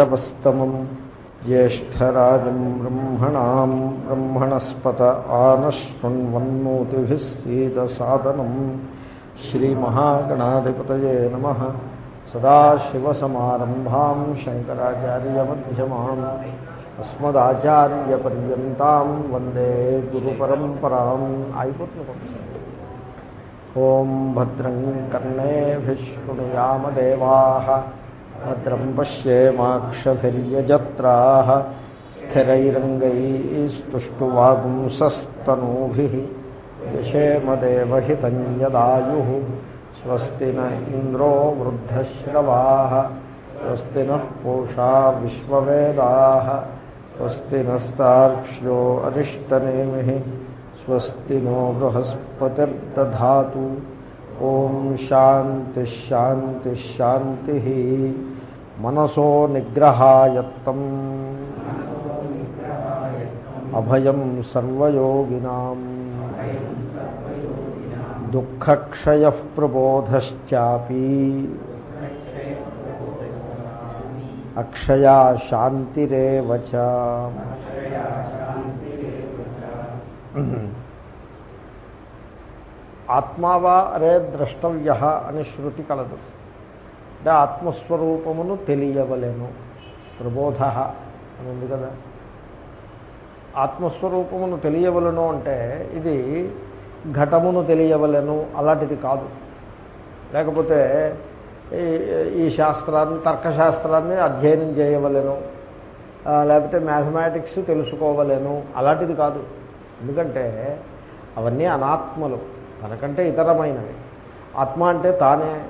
तपस्तमम् ज्येष्ठराजम् ब्रह्मणाम् ब्रह्मणस्पत आनशृण्वन्नोतिभिः सीदसादनम् श्रीमहागणाधिपतये नमः सदाशिवसमारम्भाम् शङ्कराचार्यमध्यमाम् अस्मदाचार्यपर्यन्ताम् वन्दे गुरुपरम्पराम् आयिपुत्नपुंसम् ॐ भद्रम् कर्णेभिः शृणुयामदेवाः भद्रं पश्येमाक्षभिर्यजत्राः स्थिरैरङ्गैस्तुष्टुवागुंसस्तनूभिः यशेमदेवहितं यदायुः स्वस्ति न इन्द्रो वृद्धश्रवाः स्वस्ति नः पूषा स्वस्ति नस्तार्क्ष्यो नो बृहस्पतिर्दधातु ओम शांति शांति शांति मनसो निग्रहायत्तम। अभयम सर्वयोगिना दुःखक्षय प्रबोधश्चापी। अक्षया शांतिरव च। ఆత్మావా అరే ద్రష్టవ్య అని శృతి కలదు. అంటే ఆత్మస్వరూపమును తెలియవలేను. ప్రబోధ అని ఉంది కదా. ఆత్మస్వరూపమును తెలియవలను అంటే ఇది ఘటమును తెలియవలను అలాంటిది కాదు. లేకపోతే ఈ శాస్త్రాన్ని తర్కశాస్త్రాన్ని అధ్యయనం చేయవలను. లేకపోతే మ్యాథమెటిక్స్ తెలుసుకోవలేను. అలాంటిది కాదు. ఎందుకంటే అవన్నీ అనాత్మలు. తనకంటే ఇతరమైనవి. ఆత్మ అంటే తానే.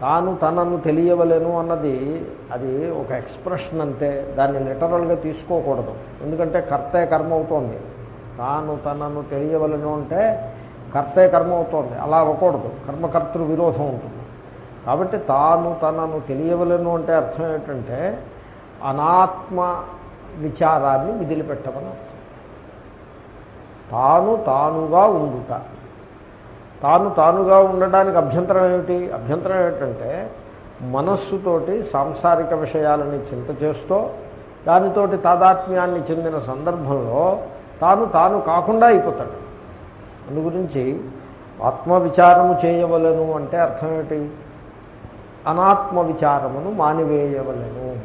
తాను తనను తెలియవలేను అన్నది అది ఒక ఎక్స్ప్రెషన్ అంతే. దాన్ని లిటరల్గా తీసుకోకూడదు. ఎందుకంటే కర్తే కర్మ అవుతోంది. తాను తనను తెలియవలను అంటే కర్తే కర్మ అవుతోంది. అలా అవ్వకూడదు. కర్మకర్తృ విరోధం ఉంటుంది. కాబట్టి తాను తనను తెలియవలను అంటే అర్థం ఏంటంటే అనాత్మ విచారాన్ని విదిలిపెట్టమని తాను తానుగా ఉండుట. తాను తానుగా ఉండడానికి అభ్యంతరం ఏమిటి? అభ్యంతరం ఏమిటంటే మనస్సుతోటి సాంసారిక విషయాలని చింత చేస్తూ దానితోటి తాదాత్మ్యాన్ని చెందిన సందర్భంలో తాను తాను కాకుండా అయిపోతాడు. అందు గురించి ఆత్మవిచారము చేయవలను అంటే అర్థం ఏమిటి? అనాత్మ విచారమును మానివేయవలను.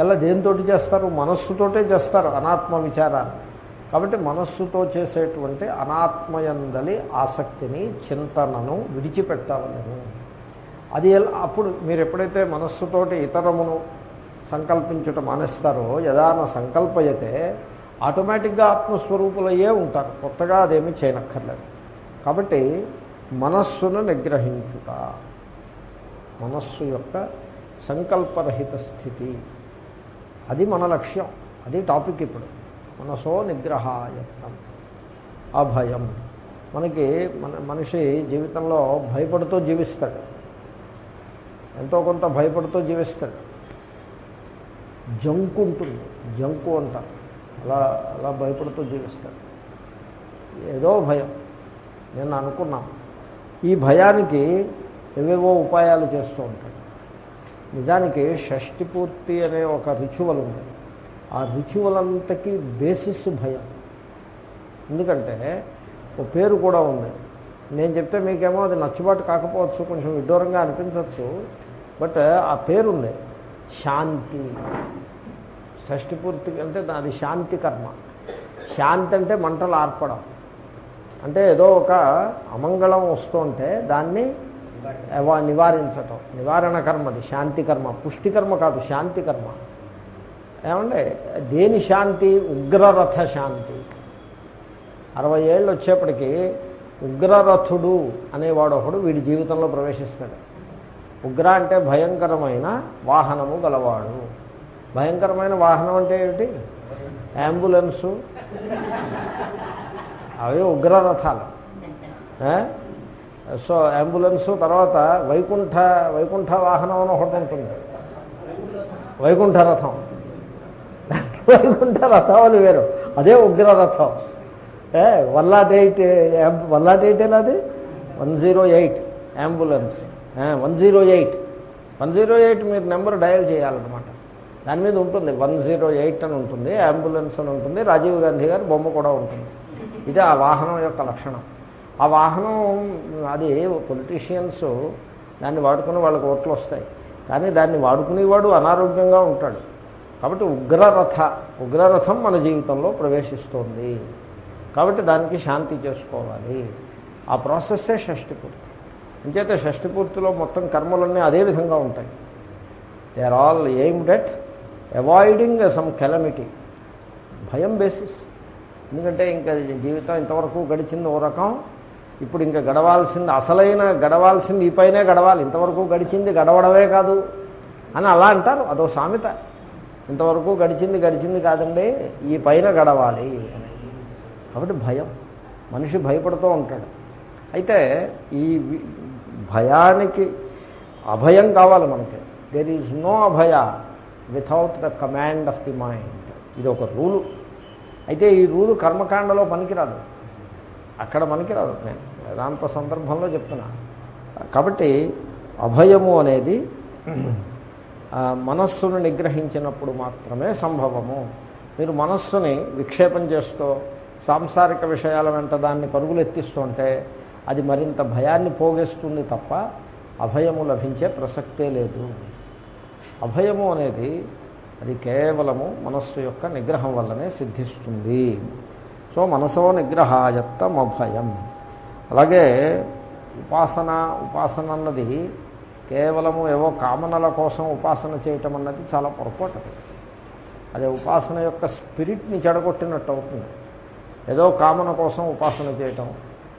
ఎలా దేనితోటి చేస్తారు? మనస్సుతోటే చేస్తారు అనాత్మ విచారాన్ని కాబట్టి మనస్సుతో చేసేటువంటి అనాత్మయందలి ఆసక్తిని చింతనను విడిచిపెట్టాలను అది అప్పుడు మీరు ఎప్పుడైతే మనస్సుతోటి ఇతరమును సంకల్పించటం మానేస్తారో యదాన సంకల్పయతే ఆటోమేటిక్గా ఆత్మస్వరూపులయ్యే ఉంటారు. కొత్తగా అదేమీ చేయనక్కర్లేదు. కాబట్టి మనస్సును నిగ్రహించుట మనస్సు యొక్క సంకల్పరహిత స్థితి. అది మన లక్ష్యం. అది టాపిక్ ఇప్పుడు. మనసో నిగ్రహాయత్నం. అభయం. మనకి మన మనిషి జీవితంలో భయపడుతూ జీవిస్తాడు. ఎంతో కొంత భయపడుతూ జీవిస్తాడు. జంకు ఉంటుంది. జంకు అంటారు అలా అలా భయపడుతూ జీవిస్తాడు. ఏదో భయం. నేను అనుకున్నాను. ఈ భయానికి ఏవేవో ఉపాయాలు చేస్తూ ఉంటాడు. నిజానికి షష్టి పూర్తి అనే ఒక రిచువల్ ఉంది. ఆ రిచువల్ అంతకి బేసిస్ భయం. ఎందుకంటే ఓ పేరు కూడా ఉంది. నేను చెప్తే మీకేమో అది నచ్చుబాటు కాకపోవచ్చు కొంచెం విడ్డూరంగా అనిపించవచ్చు బట్ ఆ పేరుంది. శాంతి. షష్టి పూర్తి అంటే అది శాంతి కర్మ. శాంతి అంటే మంటలు ఆర్పడం. అంటే ఏదో ఒక అమంగళం వస్తుంటే దాన్ని నివారించటం. నివారణ కర్మది. శాంతి కర్మ. పుష్టి కర్మ కాదు శాంతి కర్మ. ఏమంటే దేని శాంతి? ఉగ్రరథ శాంతి. అరవై ఏళ్ళు వచ్చేప్పటికీ ఉగ్రరథుడు అనేవాడు ఒకడు వీడి జీవితంలో ప్రవేశిస్తాడు. ఉగ్ర అంటే భయంకరమైన వాహనము గలవాడు. భయంకరమైన వాహనం అంటే ఏమిటి? అంబులెన్సు. అవి ఉగ్రరథాలు. సో అంబులెన్సు తర్వాత వైకుంఠ వైకుంఠ వాహనం అని ఒకటి ఉంటుంది. వైకుంఠ రథం వైకుంఠ రథం వేరు. అదే ఉగ్రరథం ఏ one not eight one not eight అది one zero eight ambulance one zero eight. One zero eight మీరు నెంబర్ డయల్ చేయాలన్నమాట. దాని మీద ఉంటుంది వన్ జీరో ఎయిట్ అని ఉంటుంది అంబులెన్స్ అని ఉంటుంది రాజీవ్ గాంధీ గారి బొమ్మ కూడా ఉంటుంది. ఇది ఆ వాహనం యొక్క లక్షణం. ఆ వాహనం అది పొలిటీషియన్స్ దాన్ని వాడుకుని వాళ్ళకి ఓట్లు వస్తాయి కానీ దాన్ని వాడుకునేవాడు అనారోగ్యంగా ఉంటాడు. కాబట్టి ఉగ్రరథ ఉగ్రరథం మన జీవితంలో ప్రవేశిస్తోంది. కాబట్టి దానికి శాంతి చేసుకోవాలి. ఆ ప్రాసెస్సే షష్టిపూర్తి అంచేతే షష్టిపూర్తిలో మొత్తం కర్మలన్నీ అదే విధంగా ఉంటాయి. They are all aimed at avoiding some calamity భయం బేసిస్ ఎందుకంటే ఇంకా జీవితం ఇంతవరకు గడిచింది ఓ రకం. ఇప్పుడు ఇంకా గడవాల్సింది అసలైన గడవాల్సింది ఈ పైనే గడవాలి. ఇంతవరకు గడిచింది గడవడమే కాదు అని అలా అంటారు. అదో సామెత. ఇంతవరకు గడిచింది గడిచింది కాదండి. ఈ పైన గడవాలి. కాబట్టి భయం. మనిషి భయపడుతూ ఉంటాడు. అయితే ఈ భయానికి అభయం కావాలి మనకి. There is no Abhaya without the command of the mind ఇది ఒక రూలు. అయితే ఈ రూలు కర్మకాండలో పనికిరాదు. అక్కడ పనికిరాదు. నేను వేదాంత సందర్భంలో చెప్తున్నా. కాబట్టి అభయము అనేది మనస్సును నిగ్రహించినప్పుడు మాత్రమే సంభవము. మీరు మనస్సుని విక్షేపం చేస్తూ సాంసారిక విషయాల వెంట దాన్ని పరుగులెత్తిస్తుంటే అది మరింత భయాన్ని పోగేస్తుంది తప్ప అభయము లభించే ప్రసక్తే లేదు. అభయము అనేది అది కేవలము మనస్సు యొక్క నిగ్రహం వల్లనే సిద్ధిస్తుంది. సో మనసో నిగ్రహాయత్తం అభయం అలాగే ఉపాసన ఉపాసన అన్నది కేవలము ఏవో కామనల కోసం ఉపాసన చేయటం అన్నది చాలా పొరపాటు. అది. అదే ఉపాసన యొక్క స్పిరిట్ని చెడగొట్టినట్టు అవుతుంది. ఏదో కామన కోసం ఉపాసన చేయటం.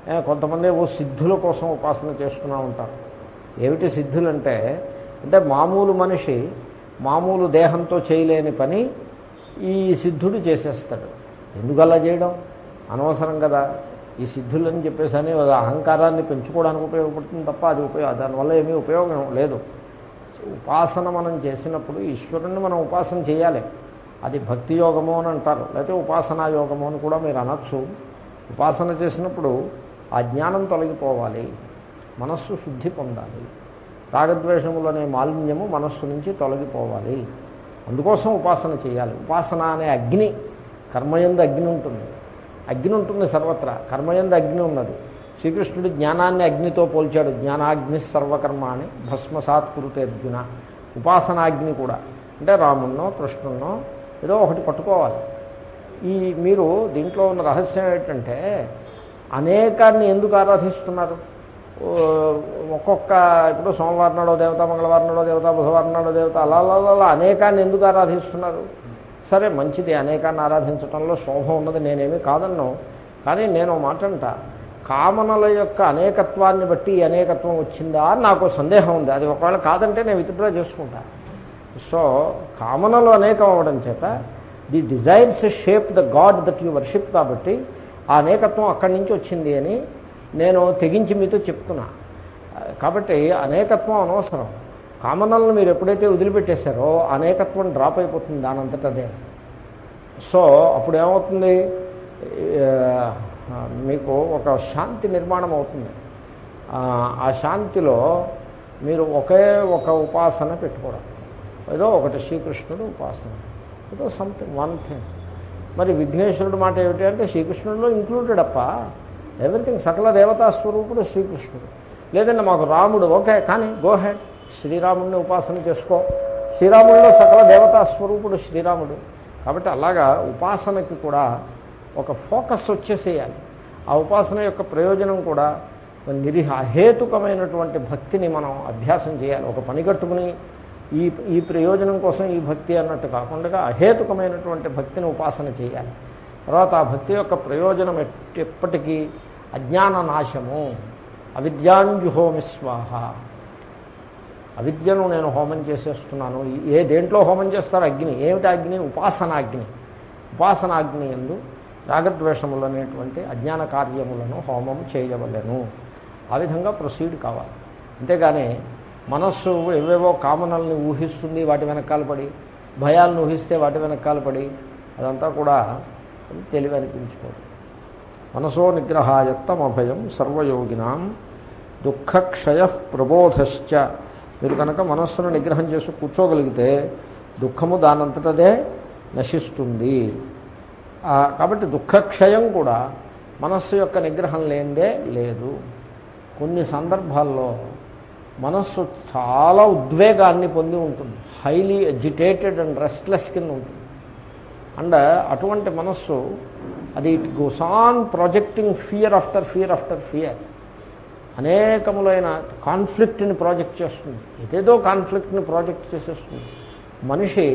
కొంతమంది ఓ సిద్ధుల కోసం ఉపాసన చేస్తూనే ఉంటారు. ఏమిటి సిద్ధులంటే అంటే మామూలు మనిషి మామూలు దేహంతో చేయలేని పని ఈ సిద్ధుడు చేసేస్తాడు. ఎందుకలా చేయడం? అనవసరం కదా. ఈ సిద్ధులని చెప్పేసి అని అది అహంకారాన్ని పెంచుకోవడానికి ఉపయోగపడుతుంది తప్ప అది ఉపయోగ దానివల్ల ఏమీ ఉపయోగం లేదు. ఉపాసన మనం చేసినప్పుడు ఈశ్వరుణ్ణి మనం ఉపాసన చేయాలి. అది భక్తి యోగము అని అంటారు. లేకపోతే ఉపాసనా యోగము అని కూడా మీరు అనొచ్చు. ఉపాసన చేసినప్పుడు ఆ జ్ఞానం తొలగిపోవాలి. మనస్సు శుద్ధి పొందాలి. రాగద్వేషములనే మాలిన్యము మనస్సు నుంచి తొలగిపోవాలి. అందుకోసం ఉపాసన చేయాలి. ఉపాసన అనే అగ్ని కర్మయందు అగ్ని ఉంటుంది. అగ్ని ఉంటుంది సర్వత్రా. కర్మయందు అగ్ని ఉన్నది. శ్రీకృష్ణుడు జ్ఞానాన్ని అగ్నితో పోల్చాడు. జ్ఞానాగ్ని సర్వకర్మ అని భస్మసాత్ కురుతే అర్జున ఉపాసనాగ్ని కూడా. అంటే రామున్నో కృష్ణున్నో ఏదో ఒకటి పట్టుకోవాలి. ఈ మీరు దీంట్లో ఉన్న రహస్యం ఏంటంటే అనేకాన్ని ఎందుకు ఆరాధిస్తున్నారు? ఒక్కొక్క ఇప్పుడు సోమవారం నాడో దేవత మంగళవారం నాడో దేవత బుధవారం నాడో దేవత అలా అలా అనేకాన్ని ఎందుకు ఆరాధిస్తున్నారు? సరే మంచిది. అనేకాన్ని ఆరాధించడంలో శోభ ఉన్నది. నేనేమీ కాదన్నాను కానీ నేను మాటంట కామనల యొక్క అనేకత్వాన్ని బట్టి అనేకత్వం వచ్చిందా అని నాకు సందేహం ఉంది. అది ఒకవేళ కాదంటే నేను విత్డ్రా చేసుకుంటా. సో కామనలు అనేకం అవ్వడం చేత the desires shape the god that you worship కాబట్టి ఆ అనేకత్వం అక్కడి నుంచి వచ్చింది అని నేను తెగించి మీతో చెప్తున్నా. కాబట్టి అనేకత్వం అనవసరం. కామనలను మీరు ఎప్పుడైతే వదిలిపెట్టేశారో అనేకత్వం డ్రాప్ అయిపోతుంది దానంతటదే సో అప్పుడు ఏమవుతుంది మీకు ఒక శాంతి నిర్మాణం అవుతుంది. ఆ, ఆ శాంతిలో మీరు ఒకే ఒక ఉపాసన పెట్టుకోవడం. ఏదో ఒకటి శ్రీకృష్ణుడు ఉపాసన. ఏదో సంథింగ్ వన్ థింగ్ మరి విఘ్నేశ్వరుడు మాట ఏమిటి అంటే శ్రీకృష్ణుడిలో ఇంక్లూడెడ్ అప్ప. ఎవ్రీథింగ్ సకల దేవతా స్వరూపుడు శ్రీకృష్ణుడు. లేదంటే మాకు రాముడు ఓకే కానీ గో హెడ్ శ్రీరాముడిని ఉపాసన చేసుకో. శ్రీరాముడిలో సకల దేవతా స్వరూపుడు శ్రీరాముడు. కాబట్టి అలాగా ఉపాసనకి కూడా ఒక ఫోకస్ వచ్చేసేయాలి. ఆ ఉపాసన యొక్క ప్రయోజనం కూడా నిరిహ అహేతుకమైనటువంటి భక్తిని మనం అభ్యాసం చేయాలి. ఒక పని కట్టుకుని ఈ ఈ ప్రయోజనం కోసం ఈ భక్తి అన్నట్టు కాకుండా అహేతుకమైనటువంటి భక్తిని ఉపాసన చేయాలి. తర్వాత ఆ భక్తి యొక్క ప్రయోజనం ఎప్పటికీ అజ్ఞాన నాశము అవిద్యాంజుహోమి స్వాహ. అవిద్యను నేను హోమం చేసేస్తున్నాను. ఏ దేంట్లో హోమం చేస్తారు? అగ్ని. ఏమిటి అగ్ని? ఉపాసనాగ్ని ఉపాసనాగ్ని ఎందు రాగద్వేషములు అనేటువంటి అజ్ఞాన కార్యములను హోమం చేయవలను. ఆ విధంగా ప్రొసీడ్ కావాలి. అంతేగాని మనస్సు ఏవేవో కామనల్ని ఊహిస్తుంది వాటి వెనకాల పడి భయాలను ఊహిస్తే వాటి వెనకాల పడి అదంతా కూడా తెలివి అనిపించుకోదు మనసో నిగ్రహాయత్తం అభయం సర్వయోగినాం దుఃఖక్షయ ప్రబోధశ్చ. మీరు కనుక మనస్సును నిగ్రహం చేసి కూర్చోగలిగితే దుఃఖము దానంతటదే నశిస్తుంది. కాబట్టి దుఃఖక్షయం కూడా మనస్సు యొక్క నిగ్రహం లేనిదే లేదు. కొన్ని సందర్భాల్లో మనస్సు చాలా ఉద్వేగాన్ని పొంది ఉంటుంది. హైలీ ఎడ్యుటేటెడ్ అండ్ రెస్ట్లెస్ కింద ఉంటుంది. అండ్ uh, అటువంటి మనస్సు అది it goes on projecting fear after fear after fear అనేకములైన కాన్ఫ్లిక్ట్ని ప్రాజెక్ట్ చేస్తుంది. ఏదేదో కాన్ఫ్లిక్ట్ని ప్రాజెక్ట్ చేసేస్తుంది. మనిషి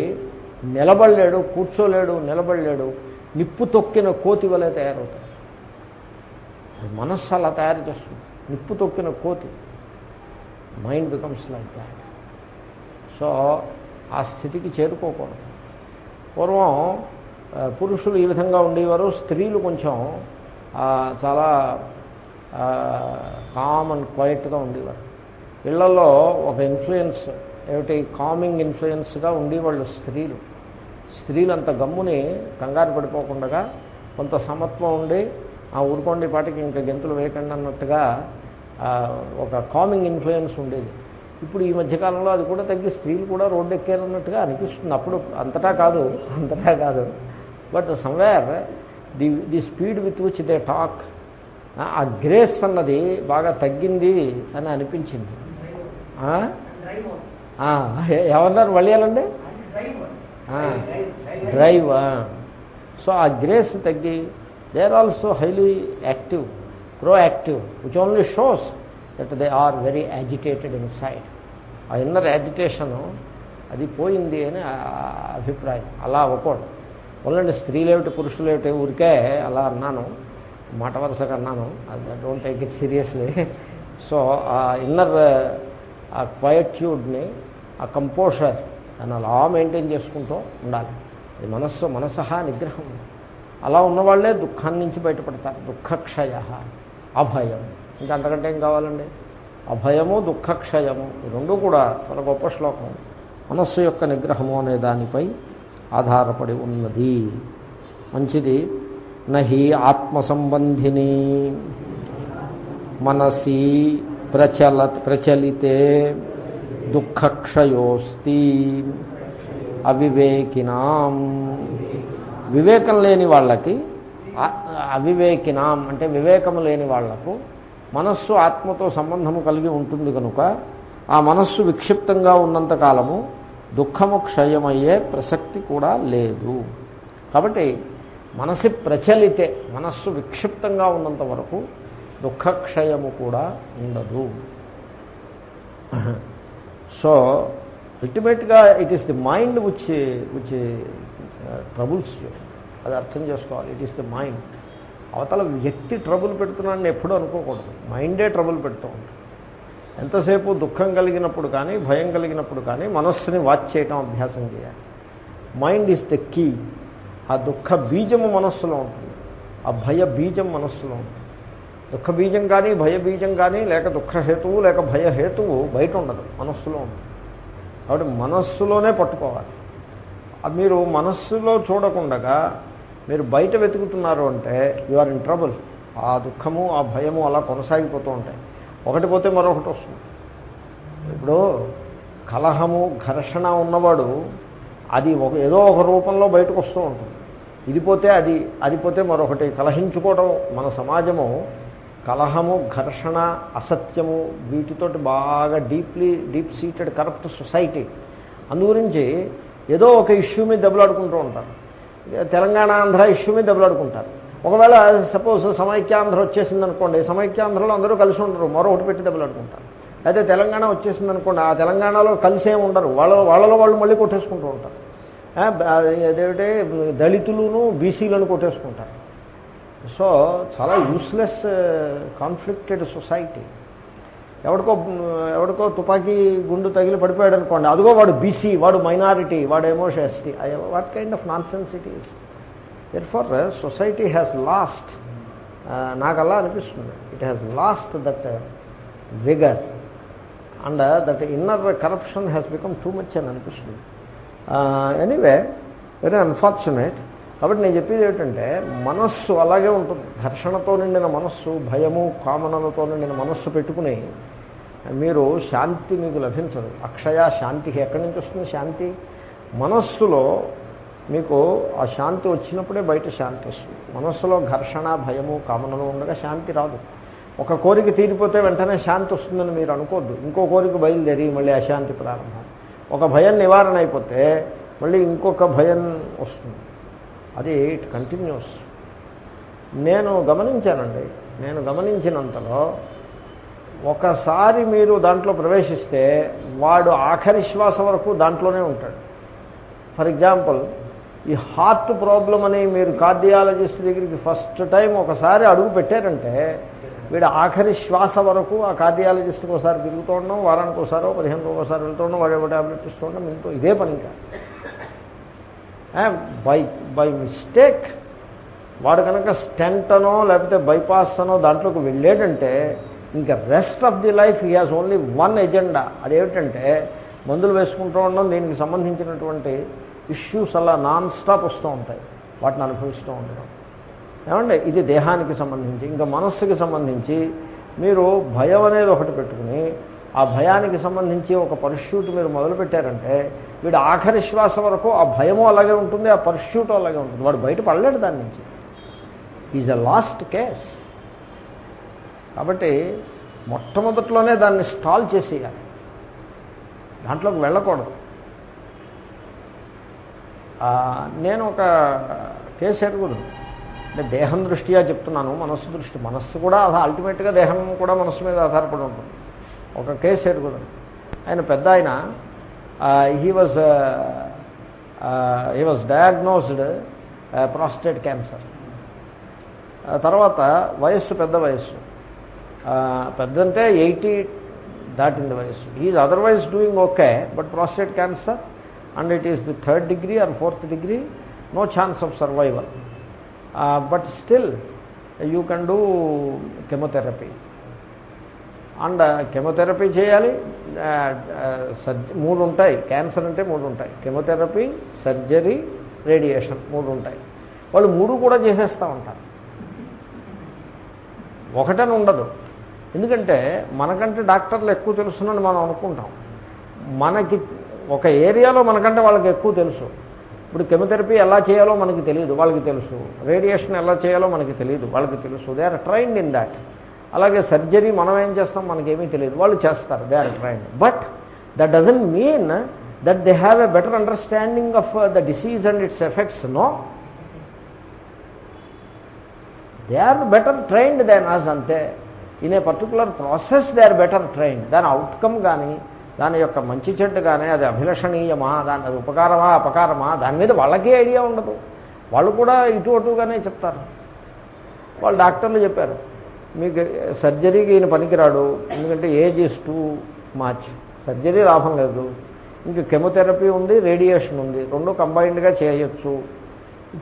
నిలబడలేడు కూర్చోలేడు నిలబడలేడు నిప్పు తొక్కిన కోతి వలె తయారవుతాడు. మనస్సు అలా తయారు చేస్తుంది. నిప్పు తొక్కిన కోతి. Mind becomes like that so ఆ స్థితికి చేరుకోకూడదు. పూర్వం పురుషులు ఈ విధంగా ఉండేవారు స్త్రీలు కొంచెం చాలా కామ్ అండ్ క్వైట్గా ఉండేవారు. ఇళ్ళలో ఒక ఇన్ఫ్లుయెన్స్ ఏమిటి? కామింగ్ ఇన్ఫ్లుయెన్స్గా ఉండేవాళ్ళు స్త్రీలు. స్త్రీలు అంత గమ్ముని కంగారు పడిపోకుండా కొంత సమత్వం ఉండి ఆ ఊరుకోండి పాటికి ఇంకా గెంతులు వేయకండి అన్నట్టుగా ఒక కామింగ్ ఇన్ఫ్లుయెన్స్ ఉండేది. ఇప్పుడు ఈ మధ్యకాలంలో అది కూడా తగ్గి స్త్రీలు కూడా రోడ్డు ఎక్కారన్నట్టుగా అనిపిస్తుంది. అప్పుడు అంతటా కాదు అంతటా కాదు. But somewhere the the speed with which they talk ఆ గ్రేస్ అన్నది బాగా తగ్గింది అని అనిపించింది. ఏమన్నారు మళ్ళీ డ్రైవ్ సో ఆ గ్రేస్ తగ్గి they are also highly active pro active which only shows that they are very agitated inside ఆ ఇన్నర్ యాజిటేషను అది పోయింది అని అభిప్రాయం. అలా అవ్వకూడదు. ఓన్లండి స్త్రీలేమిటి పురుషులేమిటి ఊరికే అలా అన్నాను. మాట వరుసగా అన్నాను don't take it seriously so ఆ ఇన్నర్ ఆ క్వయట్యూడ్ని ఆ కంపోజర్ దాన్ని అలా మెయింటైన్ చేసుకుంటూ ఉండాలి. అది మనస్సు మనసహ నిగ్రహం. అలా ఉన్నవాళ్ళే దుఃఖాన్ని నుంచి బయటపడతారు. దుఃఖక్షయ అభయం. ఇంకా అంతకంటే ఏం కావాలండి? అభయము దుఃఖక్షయము ఈ రెండు కూడా చాలా గొప్ప శ్లోకం. మనస్సు యొక్క నిగ్రహము అనే దానిపై ఆధారపడి ఉన్నది. మంచిది. నహి ఆత్మసంబంధిని. మనసి ప్రచల ప్రచలితే దుఃఖక్షయోస్తి. అవివేకినాం. వివేకం లేని వాళ్ళకి అవివేకినాం అంటే వివేకము లేని వాళ్ళకు మనస్సు ఆత్మతో సంబంధము కలిగి ఉంటుంది కనుక ఆ మనస్సు విక్షిప్తంగా ఉన్నంత కాలము దుఃఖము క్షయమయ్యే ప్రసక్తి కూడా లేదు. కాబట్టి మనసి ప్రచలితే మనస్సు విక్షిప్తంగా ఉన్నంత వరకు దుఃఖక్షయము కూడా ఉండదు. సో అల్టిమేట్గా it is the mind which which troubles అది అర్థం చేసుకోవాలి. ఇట్ ఈస్ ది మైండ్ అవతల వ్యక్తి ట్రబుల్ పెడుతున్నాడని ఎప్పుడూ అనుకోకూడదు. మైండే ట్రబుల్ పెడుతూ ఉంటుంది. ఎంతసేపు దుఃఖం కలిగినప్పుడు కానీ భయం కలిగినప్పుడు కానీ మనస్సుని వాచ్ చేయటం అభ్యాసం చేయాలి. మైండ్ ఈస్ ద కీ ఆ దుఃఖ బీజము మనస్సులో ఉంటుంది. ఆ భయ బీజం మనస్సులో ఉంటుంది. దుఃఖ బీజం కానీ భయ బీజం కానీ లేక దుఃఖ హేతువు లేక భయ హేతువు బయట ఉండదు. మనస్సులో ఉంటుంది కాబట్టి మనస్సులోనే పట్టుకోవాలి. అది మీరు మనస్సులో చూడకుండగా మీరు బయట వెతుకుతున్నారు అంటే యు ఆర్ ఇన్ ట్రబుల్ ఆ దుఃఖము ఆ భయము అలా కొనసాగిపోతూ ఉంటాయి. ఒకటి పోతే మరొకటి వస్తుంది. ఇప్పుడు కలహము ఘర్షణ ఉన్నవాడు అది ఒక ఏదో ఒక రూపంలో బయటకు వస్తూ ఉంటుంది. ఇది పోతే అది అది పోతే మరొకటి. కలహించుకోవడం మన సమాజము కలహము ఘర్షణ అసత్యము వీటితోటి బాగా deeply deep seated corrupt society. అందుగురించి ఏదో ఒక ఇష్యూ మీద దెబ్బలాడుకుంటూ ఉంటారు. తెలంగాణ ఆంధ్ర ఇష్యూ మీద దెబ్బలాడుకుంటారు. ఒకవేళ సపోజ్ సమైక్యాంధ్ర వచ్చేసింది అనుకోండి సమైక్యాంధ్రలో అందరూ కలిసి ఉండరు మరొకటి పెట్టి దెబ్బలాడుకుంటారు. అయితే తెలంగాణ వచ్చేసింది అనుకోండి ఆ తెలంగాణలో కలిసే ఉండరు వాళ్ళ వాళ్ళలో వాళ్ళు మళ్ళీ కొట్టేసుకుంటూ ఉంటారు. అదేమిటే దళితులను బీసీలను కొట్టేసుకుంటారు. సో చాలా యూస్లెస్ కాన్ఫ్లిక్టెడ్ సొసైటీ ఎవడికో ఎవడికో తుపాకీ గుండు తగిలి పడిపోయాడు అనుకోండి అదిగో వాడు బీసీ వాడు మైనారిటీ వాడేమో ST what kind of nonsense it is there for society has lost నాకు అలా అనిపిస్తుంది. It has lost that vigour and that inner corruption has become too much అని అనిపిస్తుంది. ఎనీవే వెరీ అన్ఫార్చునేట్ కాబట్టి నేను చెప్పేది ఏమిటంటే మనస్సు అలాగే ఉంటుంది. ఘర్షణతో నిండిన మనస్సు భయము కామనలతో నిండిన మనస్సు పెట్టుకుని మీరు శాంతి మీకు లభించదు. అక్షయ శాంతి ఎక్కడి నుంచి వస్తుంది శాంతి? మనస్సులో మీకు ఆ శాంతి వచ్చినప్పుడే బయట శాంతి వస్తుంది. మనస్సులో ఘర్షణ భయము కామనలు ఉండగా శాంతి రాదు. ఒక కోరిక తీరిపోతే వెంటనే శాంతి వస్తుందని మీరు అనుకోవద్దు ఇంకో కోరిక బయలుదేరి మళ్ళీ అశాంతి ప్రారంభం. ఒక భయం నివారణ అయిపోతే మళ్ళీ ఇంకొక భయం వస్తుంది. అది ఇట్ కంటిన్యూస్. నేను గమనించానండి నేను గమనించినంతలో ఒకసారి మీరు దాంట్లో ప్రవేశిస్తే వాడు ఆఖరి శ్వాస వరకు దాంట్లోనే ఉంటాడు. ఫర్ ఎగ్జాంపుల్ ఈ హార్ట్ ప్రాబ్లం అని మీరు కార్డియాలజిస్ట్ దగ్గరికి ఫస్ట్ టైం ఒకసారి అడుగు పెట్టారంటే వీడు ఆఖరి శ్వాస వరకు ఆ కార్డియాలజిస్ట్కి ఒకసారి తిరుగుతూ ఉండడం వారానికి ఒకసారి పదిహేను ఒకసారి వెళ్తూ ఉండడం వాడు ఎవరు ట్యాబ్లెట్ ఇస్తూ ఉండడం ఇంట్లో ఇదే పని ఇంకా. బై బై మిస్టేక్ వాడు కనుక స్టెంట్ అనో లేకపోతే బైపాస్ అనో దాంట్లోకి వెళ్ళాడంటే ఇంకా rest of the life he has only one agenda అదేమిటంటే మందులు వేసుకుంటూ ఉండడం దీనికి సంబంధించినటువంటి ఇష్యూస్ అలా నాన్ స్టాప్ వస్తూ ఉంటాయి. వాటిని అనుభవిస్తూ ఉండడం. ఏమంటే ఇది దేహానికి సంబంధించి ఇంకా మనస్సుకి సంబంధించి మీరు భయం అనేది ఒకటి పెట్టుకుని ఆ భయానికి సంబంధించి ఒక పరిష్యూట్ మీరు మొదలుపెట్టారంటే వీడు ఆఖరి శ్వాస వరకు ఆ భయము అలాగే ఉంటుంది ఆ పరిష్యూట్ అలాగే ఉంటుంది. వాడు బయట పడలేడు దాని నుంచి. ఈజ్ అ లాస్ట్ కేస్ కాబట్టి మొట్టమొదట్లోనే దాన్ని స్టాల్ చేసేయాలి. దాంట్లోకి వెళ్ళకూడదు. నేను ఒక కేసు ఎరుగుదాను అంటే దేహం దృష్ట్యా చెప్తున్నాను మనస్సు దృష్టి. మనస్సు కూడా అల్టిమేట్గా దేహం కూడా మనస్సు మీద ఆధారపడి ఉంటుంది. ఒక కేసు ఎరుగుదు ఆయన పెద్ద ఆయన he was he was diagnosed prostate cancer తర్వాత వయస్సు పెద్ద వయస్సు. పెద్దంటే ఎయిటీ దాటింది వయస్సు. Is otherwise doing okay but prostate cancer and it is the third degree or fourth degree no chance of survival but still you can do chemotherapy and chemotherapy చేయాలి సర్జ మూడు ఉంటాయి క్యాన్సర్ అంటే మూడు ఉంటాయి కెమోథెరపీ సర్జరీ రేడియేషన్ మూడు ఉంటాయి వాళ్ళు మూడు కూడా చేసేస్తూ ఉంటారు. ఒకటని ఉండదు. ఎందుకంటే మనకంటే డాక్టర్లు ఎక్కువ తెలుసునని మనం అనుకుంటాం. మనకి ఒక ఏరియాలో మనకంటే వాళ్ళకి ఎక్కువ తెలుసు. ఇప్పుడు కెమోథెరపీ ఎలా చేయాలో మనకి తెలియదు వాళ్ళకి తెలుసు. రేడియేషన్ ఎలా చేయాలో మనకి తెలియదు వాళ్ళకి తెలుసు. They are trained in that అలాగే సర్జరీ మనం ఏం చేస్తాం మనకేమీ తెలియదు వాళ్ళు చేస్తారు. They are trained but that doesn't mean that they have a better understanding of the disease and its effects no they are better trained than us అంతే. In a particular process they are better trained దాని outcome కానీ దాని యొక్క మంచి చెడ్డు కానీ అది అభిలషణీయమా దాని అది ఉపకారమా అపకారమా దాని మీద వాళ్ళకే ఐడియా ఉండదు. వాళ్ళు కూడా ఇటు అటుగానే చెప్తారు. వాళ్ళు డాక్టర్లు చెప్పారు మీకు సర్జరీకి ఈయన పనికిరాడు ఎందుకంటే age is too much surgery లాభం లేదు. ఇంకా కెమోథెరపీ ఉంది రేడియేషన్ ఉంది. రెండు కంబైన్డ్గా చేయొచ్చు.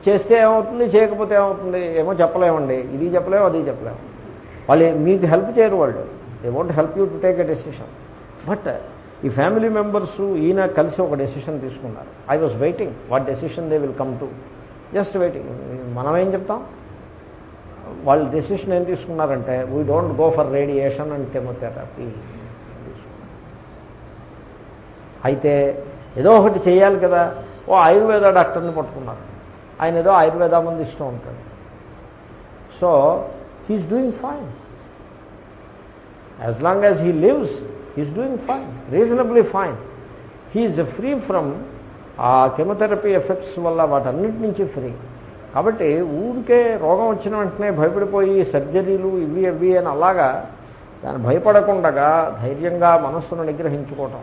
చేస్తే ఏమవుతుంది చేయకపోతే ఏమవుతుంది? ఏమో చెప్పలేమండి. ఇది చెప్పలేము అది చెప్పలేము. వాళ్ళు మీకు హెల్ప్ చేయరు వాళ్ళు. They won't help you to take a decision. But ఈ ఫ్యామిలీ మెంబర్స్ ఈయన కలిసి ఒక డెసిషన్ తీసుకున్నారు. I was waiting what decision they will come to just waiting మనం ఏం చెప్తాం? వాళ్ళు డెసిషన్ ఏం తీసుకున్నారంటే we don't go for radiation and chemotherapy అయితే ఏదో ఒకటి చేయాలి కదా. ఓ ఆయుర్వేద డాక్టర్ని పట్టుకున్నారు. ఆయన ఏదో ఆయుర్వేద మంది ఇష్టం ఉంటాడు. So he's doing fine as long as he lives he's doing fine reasonably fine he's free from ఆ కెమోథెరపీ ఎఫెక్ట్స్ వల్ల వాటన్నిటి నుంచి ఫ్రీ కాబట్టి ఊరికే రోగం వచ్చిన వెంటనే భయపడిపోయి సర్జరీలు ఇవి అవి అని అలాగా దాన్ని భయపడకుండా ధైర్యంగా మనస్సును నిగ్రహించుకోవటం.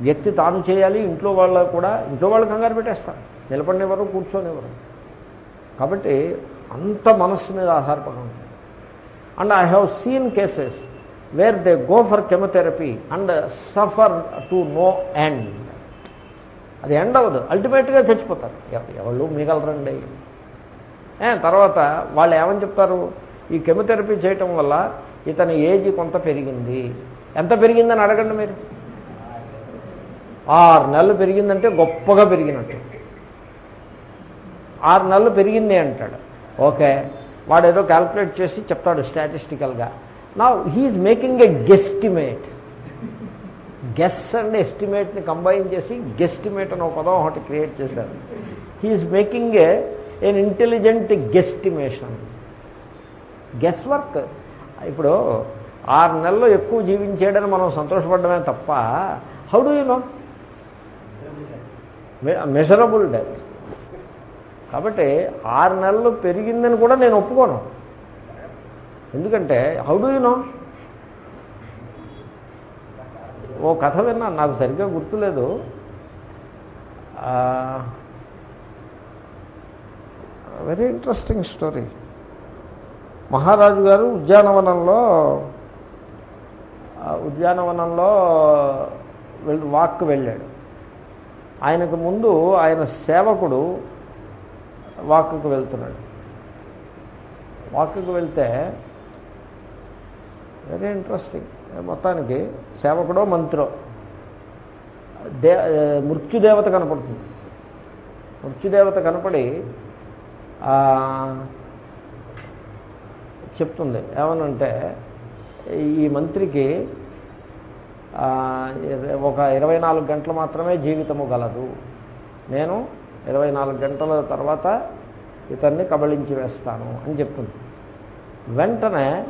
వ్యక్తి తాను చేయాలి ఇంట్లో వాళ్ళ కూడా ఇంట్లో వాళ్ళు కంగారు పెట్టేస్తారు. నిలబడినెవరు కూర్చొనివ్వరు. కాబట్టి అంత మనస్సు మీద ఆధారపడి ఉంటుంది. And I have seen cases where they go for chemotherapy and suffer to no end అది ఎండ్ అవ్వదు. అల్టిమేట్గా చచ్చిపోతారు. ఎవరు మిగలరండి. తర్వాత వాళ్ళు ఏమని చెప్తారు? ఈ కెమోథెరపీ చేయటం వల్ల ఇతని ఏజ్ కొంత పెరిగింది. ఎంత పెరిగిందని అడగండి మీరు? ఆరు నెలలు పెరిగిందంటే గొప్పగా పెరిగినట్టు. ఆరు నెలలు పెరిగింది అంటాడు. ఓకే వాడు ఏదో క్యాల్కులేట్ చేసి చెప్తాడు స్టాటిస్టికల్గా నా he's making a guesstimate guess and ఎస్టిమేట్ని combine చేసి గెస్టిమేట్ అని ఒక పదం ఒకటి క్రియేట్ చేశారు. He's making a an intelligent guesstimation guess work ఇప్పుడు ఆరు నెలలు ఎక్కువ జీవించేయడని మనం సంతోషపడమే తప్ప how do you know measurable death కాబట్టి ఆరు నెలలు పెరిగిందని కూడా నేను ఒప్పుకోను. ఎందుకంటే హౌ డూ యూ నో ఓ కథ విన్నాను నాకు సరిగ్గా గుర్తులేదు. వెరీ ఇంట్రెస్టింగ్ స్టోరీ మహారాజు గారు ఉద్యానవనంలో ఉద్యానవనంలో వెళ్ళి వాక్కు వెళ్ళాడు. ఆయనకు ముందు ఆయన సేవకుడు వాక్కుకు వెళ్తున్నాడు. వాక్కుకు వెళ్తే వెరీ ఇంట్రెస్టింగ్. మొత్తానికి సేవకుడో మంత్రో. దే మృత్యుదేవత కనపడుతుంది. మృత్యుదేవత కనపడి చెప్తుంది. ఏమనంటే ఈ మంత్రికి ఒక ఇరవై నాలుగు గంటలు మాత్రమే జీవితము గలదు. నేను ఇరవై నాలుగు గంటల తర్వాత ఇతన్ని కబళించి వేస్తాను అని చెప్తుంది. వెంటనే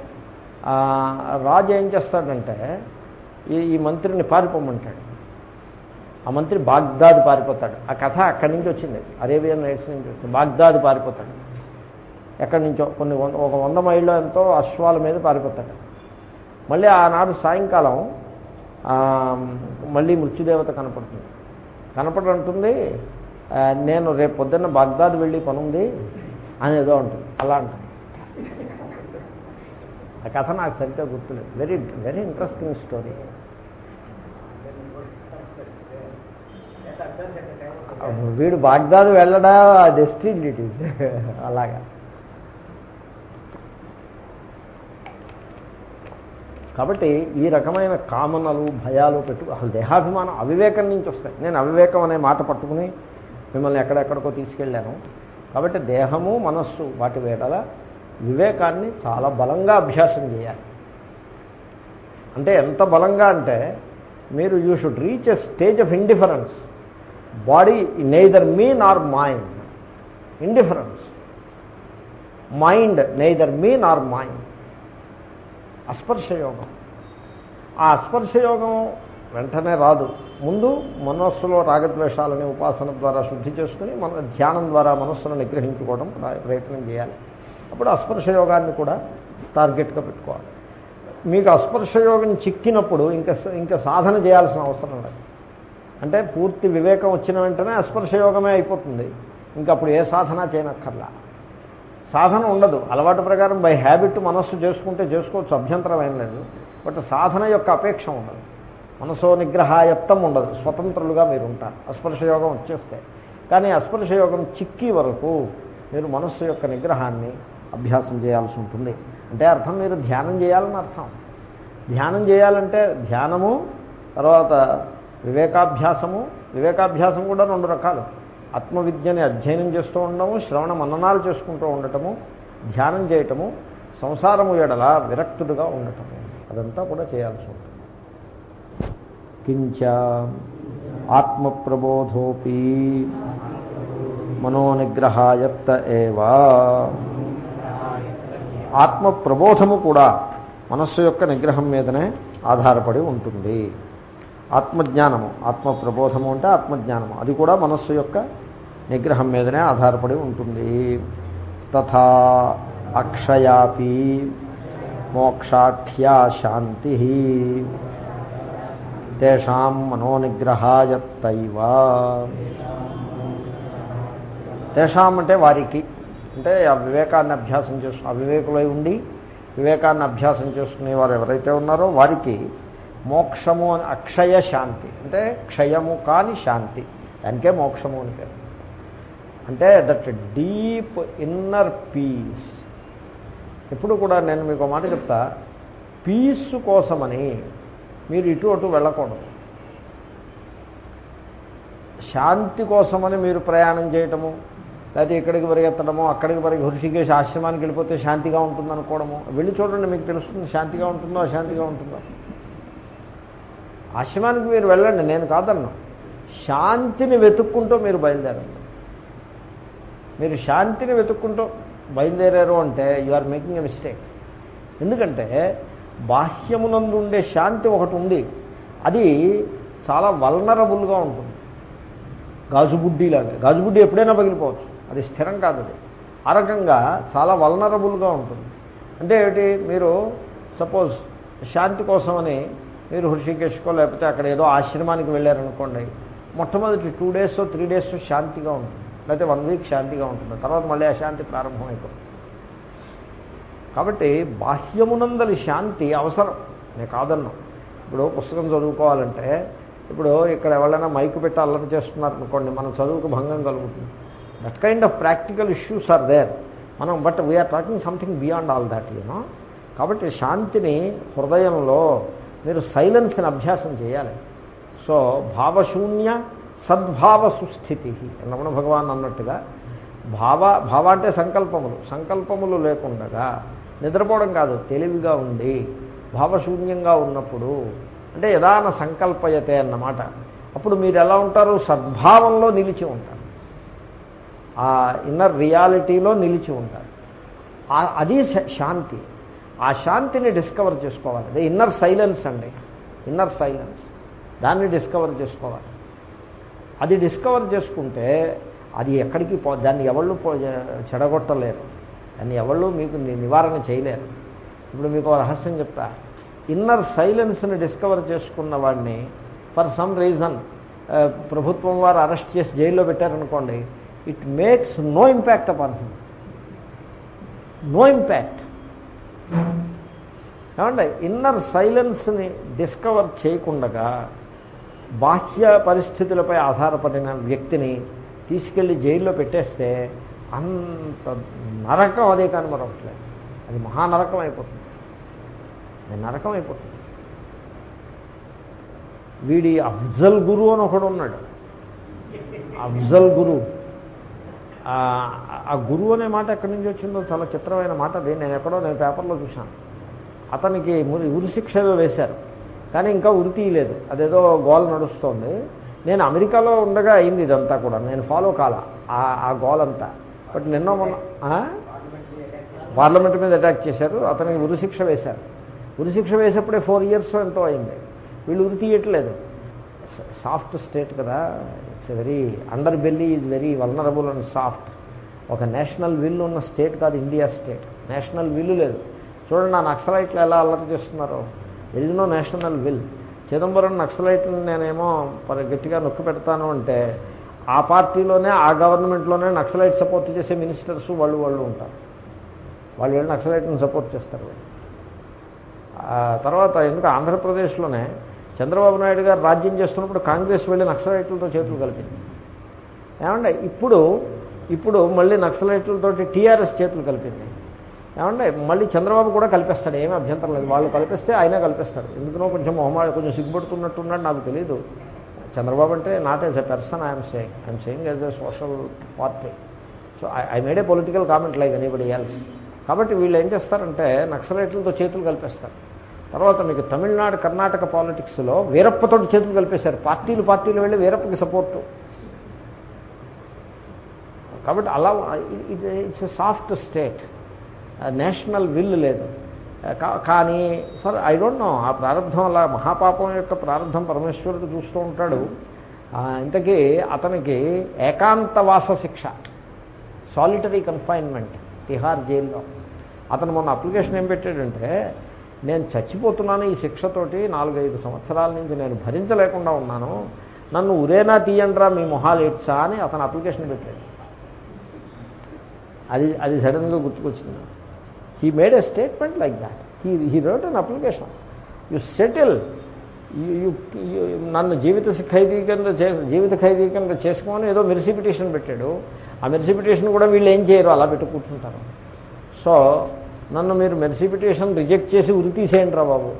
రాజు ఏం చేస్తాడంటే ఈ ఈ మంత్రిని పారిపోమంటాడు. ఆ మంత్రి బాగ్దాద్ పారిపోతాడు. ఆ కథ అక్కడి నుంచి వచ్చింది. అరేబియన్ నైట్స్ నుంచి వచ్చింది. బాగ్దాద్ పారిపోతాడు. ఎక్కడి నుంచో కొన్ని ఒక వంద మైళ్ళు ఎంతో అశ్వాల మీద పారిపోతాడు. మళ్ళీ ఆనాడు సాయంకాలం మళ్ళీ మృత్యుదేవత కనపడుతుంది. కనపడంటుంది నేను రేపు పొద్దున్న బాగ్దాద్ వెళ్ళి పని ఉంది అని ఏదో ఉంటుంది అలా అంటుంది. ఆ కథ నాకు సరిగ్గా గుర్తులేదు. వెరీ వెరీ ఇంట్రెస్టింగ్ స్టోరీ వీడు బాగ్దాద్ వెళ్ళడా? డెస్టిన్ ఇట్ ఈజ్ అలాగా. కాబట్టి ఈ రకమైన కామనలు భయాలు పెట్టు అసలు దేహాభిమానం అవివేకం నుంచి వస్తాయి. నేను అవివేకం అనే మాట పట్టుకుని మిమ్మల్ని ఎక్కడెక్కడికో తీసుకెళ్ళాను. కాబట్టి దేహము మనస్సు వాటి వేడల వివేకాన్ని చాలా బలంగా అభ్యాసం చేయాలి. అంటే ఎంత బలంగా అంటే మీరు you should reach a stage of indifference body neither me nor mind indifference mind neither me nor mind అస్పర్శయోగం. ఆ అస్పర్శయోగం వెంటనే రాదు. ముందు మనస్సులో రాగద్వేషాలని ఉపాసన ద్వారా శుద్ధి చేసుకుని మన ధ్యానం ద్వారా మనస్సును నిగ్రహించుకోవడం ప్రయత్నం చేయాలి. అప్పుడు అస్పర్శయోగాన్ని కూడా టార్గెట్గా పెట్టుకోవాలి. మీకు అస్పర్శయోగం చిక్కినప్పుడు ఇంకా ఇంకా సాధన చేయాల్సిన అవసరం లేదు. అంటే పూర్తి వివేకం వచ్చిన వెంటనే అస్పర్శయోగమే అయిపోతుంది. ఇంకా అప్పుడు ఏ సాధన చేయనక్కర్లా. సాధన ఉండదు. అలవాటు ప్రకారం బై హ్యాబిట్ మనస్సు చేసుకుంటే చేసుకోవచ్చు అభ్యంతరం ఏం లేదు. బట్ సాధన యొక్క అపేక్ష ఉండదు. మనసో నిగ్రహాయత్తం ఉండదు. స్వతంత్రులుగా మీరు ఉంటారు అస్పర్శయోగం వచ్చేస్తే. కానీ అస్పర్శయోగం చిక్కి వరకు మీరు మనస్సు యొక్క నిగ్రహాన్ని అభ్యాసం చేయాల్సి ఉంటుంది. అంటే అర్థం మీరు ధ్యానం చేయాలని అర్థం. ధ్యానం చేయాలంటే ధ్యానము తర్వాత వివేకాభ్యాసము వివేకాభ్యాసం కూడా రెండు రకాలు. ఆత్మవిద్యని అధ్యయనం చేస్తూ ఉండటము శ్రవణ మననాలు చేసుకుంటూ ఉండటము ధ్యానం చేయటము సంసారము ఎడల విరక్తుడుగా ఉండటము. అదంతా కూడా చేయాల్సి ఉంటుంది. కించ ఆత్మప్రబోధోపి మనోనిగ్రహాయత్త ఏవా ఆత్మ ప్రబోధము కూడా మనస్సు యొక్క నిగ్రహం మీదనే ఆధారపడి ఉంటుంది. ఆత్మజ్ఞానము ఆత్మ ప్రబోధము అంటే ఆత్మజ్ఞానము. అది కూడా మనస్సు యొక్క నిగ్రహం మీదనే ఆధారపడి ఉంటుంది. తథా అక్షయాపి మోక్షాఖ్యా శాంతి తేషాం మనోనిగ్రహాయత్తైవ తేషాం అంటే వారికి అంటే ఆ వివేకాన్ని అభ్యాసం చేసు అవివేకులై ఉండి వివేకాన్ని అభ్యాసం చేసుకునే వారు ఎవరైతే ఉన్నారో వారికి మోక్షము అని అక్షయ శాంతి. అంటే క్షయము కాని శాంతి. దానికే మోక్షము అని పేరు. అంటే దట్ డీప్ ఇన్నర్ పీస్. ఎప్పుడు కూడా నేను మీకు మాట చెప్తా. పీస్ కోసమని మీరు ఇటు అటు వెళ్ళకూడదు. శాంతి కోసమని మీరు ప్రయాణం చేయటము లేకపోతే ఇక్కడికి పరిగెత్తడము అక్కడికి పరిగె హృషికేశ్ ఆశ్రమానికి వెళ్ళిపోతే శాంతిగా ఉంటుందనుకోవడము. వెళ్ళి చూడండి మీకు తెలుస్తుంది శాంతిగా ఉంటుందో అశాంతిగా ఉంటుందో. ఆశ్రమానికి మీరు వెళ్ళండి నేను కాదన్నా. శాంతిని వెతుక్కుంటూ మీరు బయలుదేరండి. మీరు శాంతిని వెతుక్కుంటూ బయలుదేరారు అంటే you are making a mistake ఎందుకంటే బాహ్యమునందు ఉండే శాంతి ఒకటి ఉంది. అది చాలా వల్నరబుల్గా ఉంటుంది. గాజుబుడ్డిలాగా. గాజుబుడ్డి ఎప్పుడైనా పగిలిపోవచ్చు. అది స్థిరం కాదు అది. ఆ రకంగా చాలా వలనరబుల్గా ఉంటుంది. అంటే ఏమిటి? మీరు సపోజ్ శాంతి కోసమని మీరు హృషికేశ్కో లేకపోతే అక్కడ ఏదో ఆశ్రమానికి వెళ్ళారనుకోండి మొట్టమొదటి టూ డేస్ త్రీ డేస్ శాంతిగా ఉంటుంది. లేకపోతే వన్ వీక్ శాంతిగా ఉంటుంది. తర్వాత మళ్ళీ అశాంతి ప్రారంభమైపోతుంది. కాబట్టి బాహ్యమునందలి శాంతి అవసరం. నేను కాదన్నా. ఇప్పుడు పుస్తకం చదువుకోవాలంటే ఇప్పుడు ఇక్కడ ఎవరైనా మైకు పెట్టి అల్లరి చేస్తున్నారు అనుకోండి మన చదువుకు భంగం కలుగుతుంది. That kind of practical issues are there మనం but we're talking something beyond all that you know కాబట్టి శాంతిని హృదయంలో మీరు సైలెన్స్ని అభ్యాసం చేయాలి. సో భావశూన్య సద్భావ సుస్థితి రమణ భగవాన్ అన్నట్టుగా భావ భావ అంటే సంకల్పములు. సంకల్పములు లేకుండగా నిద్రపోవడం కాదు తెలివిగా ఉండి భావశూన్యంగా ఉన్నప్పుడు. అంటే యదాన సంకల్పయతే అన్నమాట. అప్పుడు మీరు ఎలా ఉంటారు? సద్భావంలో నిలిచి ఉంటారు. ఆ ఇన్నర్ రియాలిటీలో నిలిచి ఉంటారు. అది శాంతి. ఆ శాంతిని డిస్కవర్ చేసుకోవాలి. అదే ఇన్నర్ సైలెన్స్ అండి. ఇన్నర్ సైలెన్స్ దాన్ని డిస్కవర్ చేసుకోవాలి. అది డిస్కవర్ చేసుకుంటే అది ఎక్కడికి పో దాన్ని ఎవళ్ళు చెడగొట్టలేరు. దాన్ని ఎవళ్ళు మీకు నివారణ చేయలేరు. ఇప్పుడు మీకు రహస్యం చెప్తా. ఇన్నర్ సైలెన్స్ని డిస్కవర్ చేసుకున్న వాడిని ఫర్ సమ్ రీజన్ ప్రభుత్వం వారు అరెస్ట్ చేసి జైల్లో పెట్టారనుకోండి it makes no impact upon him. No impact. ఏమంటే ఇన్నర్ సైలెన్స్ని డిస్కవర్ చేయకుండగా బాహ్య పరిస్థితులపై ఆధారపడిన వ్యక్తిని తీసుకెళ్ళి జైల్లో పెట్టేస్తే అంత నరకం అదే కానీ మరొకట్లేదు అది మహానరకం అయిపోతుంది. అది నరకం అయిపోతుంది. వీడి అఫ్జల్ గురు అని ఒకడు ఉన్నాడు. అఫ్జల్ గురువు ఆ గురువు అనే మాట ఎక్కడి నుంచి వచ్చిందో చాలా చిత్రమైన మాట. అది నేను ఎక్కడో నేను పేపర్లో చూశాను. అతనికి ఉరి ఉరిశిక్ష వేశారు. కానీ ఇంకా ఉరి తీయలేదు. అదేదో గోల్ నడుస్తోంది. నేను అమెరికాలో ఉండగా అయింది ఇదంతా కూడా. నేను ఫాలో కాల ఆ గోల్ అంతా. బట్ నిన్న మొన్న పార్లమెంట్ మీద అటాక్ చేశారు. అతనికి ఉరిశిక్ష వేశారు. ఉరిశిక్ష వేసేప్పుడే ఫోర్ ఇయర్స్ ఎంతో అయింది. వీళ్ళు ఉరి తీయట్లేదు. సాఫ్ట్ స్టేట్ కదా. It's very underbelly is very vulnerable and soft. ఒక నేషనల్ విల్ ఉన్న స్టేట్ కాదు ఇండియా స్టేట్. నేషనల్ విల్లు లేదు. చూడండి నా నక్సలైట్లు ఎలా అల్లరి చేస్తున్నారో. నో నేషనల్ విల్ చిదంబరం నక్సలైట్ని నేనేమో గట్టిగా నొక్కి పెడతాను అంటే ఆ పార్టీలోనే ఆ గవర్నమెంట్లోనే నక్సలైట్ సపోర్ట్ చేసే మినిస్టర్స్ వాళ్ళు వాళ్ళు ఉంటారు. వాళ్ళు వెళ్ళి నక్సలైట్ని సపోర్ట్ చేస్తారు. తర్వాత ఎందుకు ఆంధ్రప్రదేశ్లోనే చంద్రబాబు నాయుడు గారు రాజ్యం చేస్తున్నప్పుడు కాంగ్రెస్ వెళ్ళి నక్సలైట్లతో చేతులు కలిపింది ఏమంటే ఇప్పుడు ఇప్పుడు మళ్ళీ నక్సలైట్లతో టీఆర్ఎస్ చేతులు కలిపింది. ఏమంటే మళ్ళీ చంద్రబాబు కూడా కల్పిస్తాడు ఏమీ అభ్యంతరం లేదు. వాళ్ళు కల్పిస్తే ఆయన కల్పిస్తారు ఎందుకనో కొంచెం మొహమ్మా కొంచెం సిగ్గుపడుతున్నట్టున్నాడు నాకు తెలియదు చంద్రబాబు అంటే not as a person I'm saying I'm saying as a social party so I made a political comment like anybody else కాబట్టి వీళ్ళు ఏం చేస్తారంటే నక్సలైట్లతో చేతులు కల్పిస్తారు. తర్వాత మీకు తమిళనాడు కర్ణాటక పాలిటిక్స్లో వీరప్పతో చేతులు కలిపేశారు. పార్టీలు పార్టీలు వెళ్ళి వీరప్పకి సపోర్టు కాబట్టి అలా it's a soft state national will లేదు. కానీ ఫర్ ఐ డోంట్ నో ఆ ప్రారంభం అలా మహాపాపం యొక్క ప్రారంభం పరమేశ్వరుడు చూస్తూ ఉంటాడు. ఇంతకీ అతనికి ఏకాంతవాస శిక్ష సాలిటరీ కన్ఫైన్మెంట్ తిహార్ జైల్లో అతను మొన్న అప్లికేషన్ ఏం పెట్టాడంటే నేను చచ్చిపోతున్నాను ఈ శిక్షతోటి నాలుగైదు సంవత్సరాల నుంచి నేను భరించలేకుండా ఉన్నాను. నన్ను ఉరేనా తీయండ్రా మీ మొహాలు ఏడ్చా అని అతను అప్లికేషన్ పెట్టాడు. అది అది సడన్గా గుర్తుకొచ్చింది. He made a statement like that he he wrote an application you settle you నన్ను జీవిత ఖైదీ కింద జీవిత ఖైదీ కింద చేసుకోమని ఏదో మెరిసి పిటిషన్ పెట్టాడు. ఆ మెరిసి పిటిషన్ కూడా వీళ్ళు ఏం చేయరు అలా పెట్టి కూర్చుంటారు. సో నన్ను మీరు మెర్సిపిటేషన్ రిజెక్ట్ చేసి ఉరితీసేయండి రా బాబు.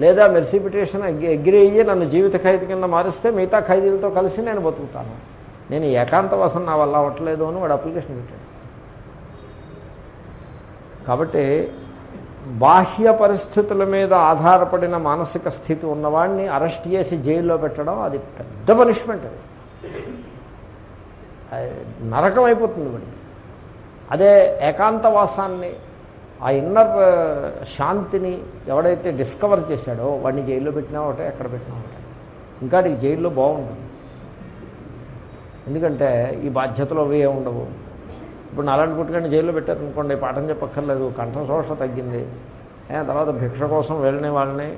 లేదా మెర్సిపిటేషన్ ఎగ్రి అయ్యి నన్ను జీవిత ఖైదీ కింద మారిస్తే మిగతా ఖైదీలతో కలిసి నేను బతుకుతాను. నేను ఏకాంతవాసం నా వల్ల అవ్వట్లేదు అని వాడు అప్లికేషన్ పెట్టాడు. కాబట్టి బాహ్య పరిస్థితుల మీద ఆధారపడిన మానసిక స్థితి ఉన్నవాడిని అరెస్ట్ చేసి జైల్లో పెట్టడం అది పెద్ద పనిష్మెంట్ అది. అది నరకం అయిపోతుంది వాడికి. అదే ఏకాంతవాసాన్ని ఆ ఇన్నర్ శాంతిని ఎవడైతే డిస్కవర్ చేశాడో వాడిని జైల్లో పెట్టినా ఒకటే ఎక్కడ పెట్టినా ఒకటే. ఇంకా జైల్లో బాగుంటుంది. ఎందుకంటే ఈ బాధ్యతలు అవి ఏమి ఉండవు. ఇప్పుడు నాలాంటి పుట్టుకొని జైల్లో పెట్టారనుకోండి పాఠం చెప్పక్కర్లేదు కంఠశోష తగ్గింది. తర్వాత భిక్ష కోసం వెళ్ళిన వాళ్ళని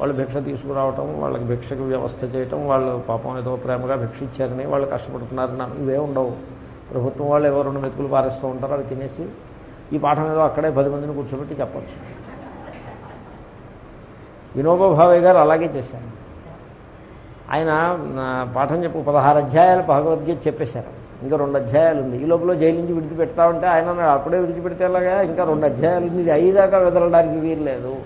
వాళ్ళు భిక్ష తీసుకురావటం వాళ్ళకి భిక్షకు వ్యవస్థ చేయటం వాళ్ళు పాపం ఏదో ప్రేమగా భిక్ష ఇచ్చారని వాళ్ళు కష్టపడుతున్నారని ఇవే ఉండవు. ప్రభుత్వం వాళ్ళు ఎవరు రెండు మెతుకులు పారేస్తూ ఉంటారో అవి తినేసి ఈ పాఠం ఏదో అక్కడే పది మందిని కూర్చోబెట్టి చెప్పచ్చు. వినోబా గారు అలాగే చేశారు. ఆయన పాఠం చెప్పు పదహారు అధ్యాయాలు భగవద్గీత చెప్పేశారు. ఇంకా రెండు అధ్యాయాలు ఉంది. ఈ లోపల జైలు నుంచి విడిచిపెడతా ఉంటే ఆయన అప్పుడే విడిచిపెడితేలాగా ఇంకా రెండు అధ్యాయాలు ఉంది. ఇది అయ్యేదాకా వదలడానికి వీలు లేదు.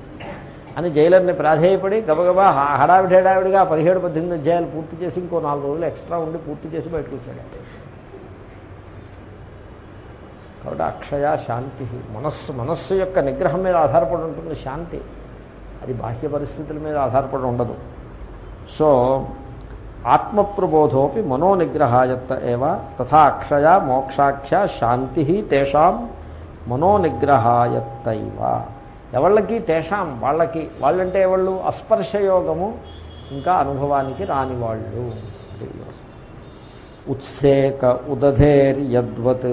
అని జైలర్ని ప్రాధేయపడి గబగబా హడావిడి హడావిడిగా పదిహేడు పద్దెనిమిది అధ్యాయాలు పూర్తి చేసి ఇంకో నాలుగు రోజులు ఎక్స్ట్రా ఉండి పూర్తి చేసి బయటకు వచ్చాడు. కాబట్టి అక్షయ శాంతి మనస్సు మనస్సు యొక్క నిగ్రహం మీద ఆధారపడి ఉంటుంది శాంతి. అది బాహ్య పరిస్థితుల మీద ఆధారపడి ఉండదు. సో ఆత్మప్రబోధోపి మనోనిగ్రహాయత్త ఏవ తథా అక్షయ మోక్షాఖ్య శాంతి తేషాం మనోనిగ్రహాయత్తైవ. ఎవళ్ళకి? తేషాం వాళ్ళకి. వాళ్ళంటే ఎవళ్ళు? అస్పర్శయోగము ఇంకా అనుభవానికి రాని వాళ్ళు ఉత్సేక ఉదధేర్యద్వత్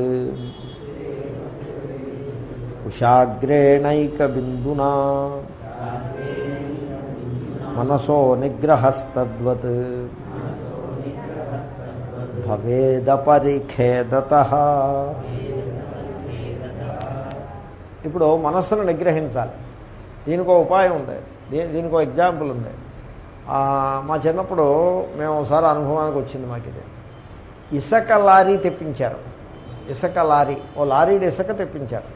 ఉషాగ్రేణైక బిందునా మనసో నిగ్రహస్తద్వత్. భవేదపరిఖేదత. ఇప్పుడు మనస్సును నిగ్రహించాలి. దీనికో ఉపాయం ఉంది. దీ- దీనికో ఎగ్జాంపుల్ ఉంది. మా చిన్నప్పుడు మేము ఒకసారి అనుభవానికి వచ్చింది మాకు ఇది. ఇసుక లారీ తెప్పించారు. ఇసుక లారీ. ఓ లారీడు ఇసుక తెప్పించారు.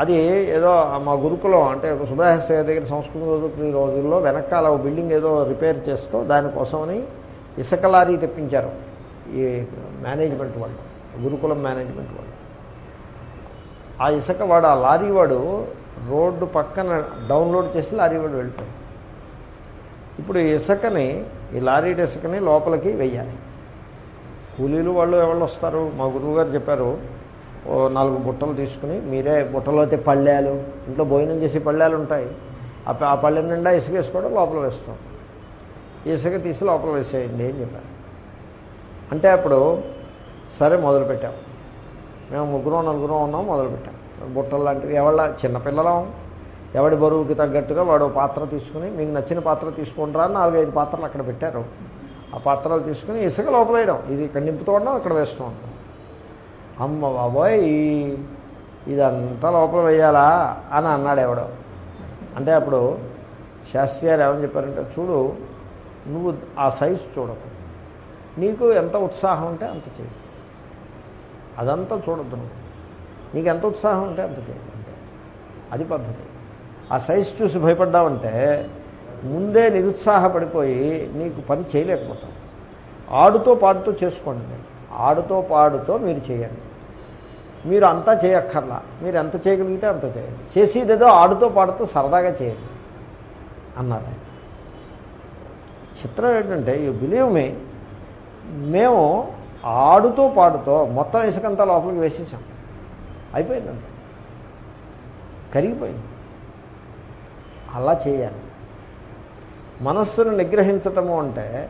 అది ఏదో మా గురుకులం అంటే సుధాహస్య దగ్గర సంస్కృతం చదువుకునే రోజుల్లో వెనకాల ఓ బిల్డింగ్ ఏదో రిపేర్ చేస్తూ దానికోసమని ఇసుక లారీ తెప్పించారు ఈ మేనేజ్మెంట్ వాళ్ళు గురుకులం మేనేజ్మెంట్ వాళ్ళు. ఆ ఇసుక వాడు ఆ లారీ వాడు రోడ్డు పక్కన డౌన్లోడ్ చేసి లారీ వాడు వెళ్ళిపోయాడు. ఇప్పుడు ఈ ఇసుకని ఈ లారీ ఇసుకని లోపలికి వెయ్యాలి. కూలీలు వాళ్ళు ఎవరు వస్తారు? మా గురువు గారు చెప్పారు నాలుగు బుట్టలు తీసుకుని మీరే బుట్టలో అయితే పళ్ళాలు ఇంట్లో భోజనం చేసే పళ్ళాలు ఉంటాయి. ఆ పళ్ళెం నిండా ఇసుక వేసుకోవడం లోపల వేస్తాం. ఇసుక తీసి లోపల వేసేయండి అని చెప్పారు. అంటే అప్పుడు సరే మొదలుపెట్టాం మేము ముగ్గురం నలుగురం ఉన్నాం మొదలుపెట్టాం బుట్టలు లాంటివి ఎవళ్ళ చిన్నపిల్లలం ఎవడి బరువుకి తగ్గట్టుగా వాడు పాత్ర తీసుకుని మీకు నచ్చిన పాత్ర తీసుకుంటారా అని నాలుగైదు పాత్రలు అక్కడ పెట్టారు. ఆ పాత్రలు తీసుకుని ఇసుక లోపల వేయడం. ఇది ఇక్కడ నింపుతూ ఉండడం అక్కడ వేస్తూ ఉంటాం. అమ్మ బాబోయ్ ఇదంతా లోపల వేయాలా అని అన్నాడు ఎవడో. అంటే అప్పుడు శాస్త్రి గారు ఏమని చెప్పారంటే చూడు నువ్వు ఆ సైజు చూడకు. నీకు ఎంత ఉత్సాహం ఉంటే అంత చేయి. అదంతా చూడద్దు నువ్వు. నీకు ఎంత ఉత్సాహం ఉంటే అంత చేయి. అది పద్ధతి. ఆ సైజు చూసి భయపడ్డావంటే ముందే నిరుత్సాహపడిపోయి నీకు పని చేయలేకపోతావు. ఆడుతో పాడుతూ చేసుకోండి. ఆడుతో పాడుతో మీరు చేయండి. మీరు అంతా చేయక్కర్లా. మీరు ఎంత చేయగలిగితే అంత చేయండి. చేసేదేదో ఆడుతో పాడుతూ సరదాగా చేయండి అన్నారు చిత్రం ఏంటంటే యూ బిలీవ్ మీ మేము ఆడుతూ పాడుతో మొత్తం ఇసుకంతా లోపలికి వేసేసాం. అయిపోయిందండి. కరిగిపోయింది. అలా చేయాలి. మనస్సును నిగ్రహించటము అంటే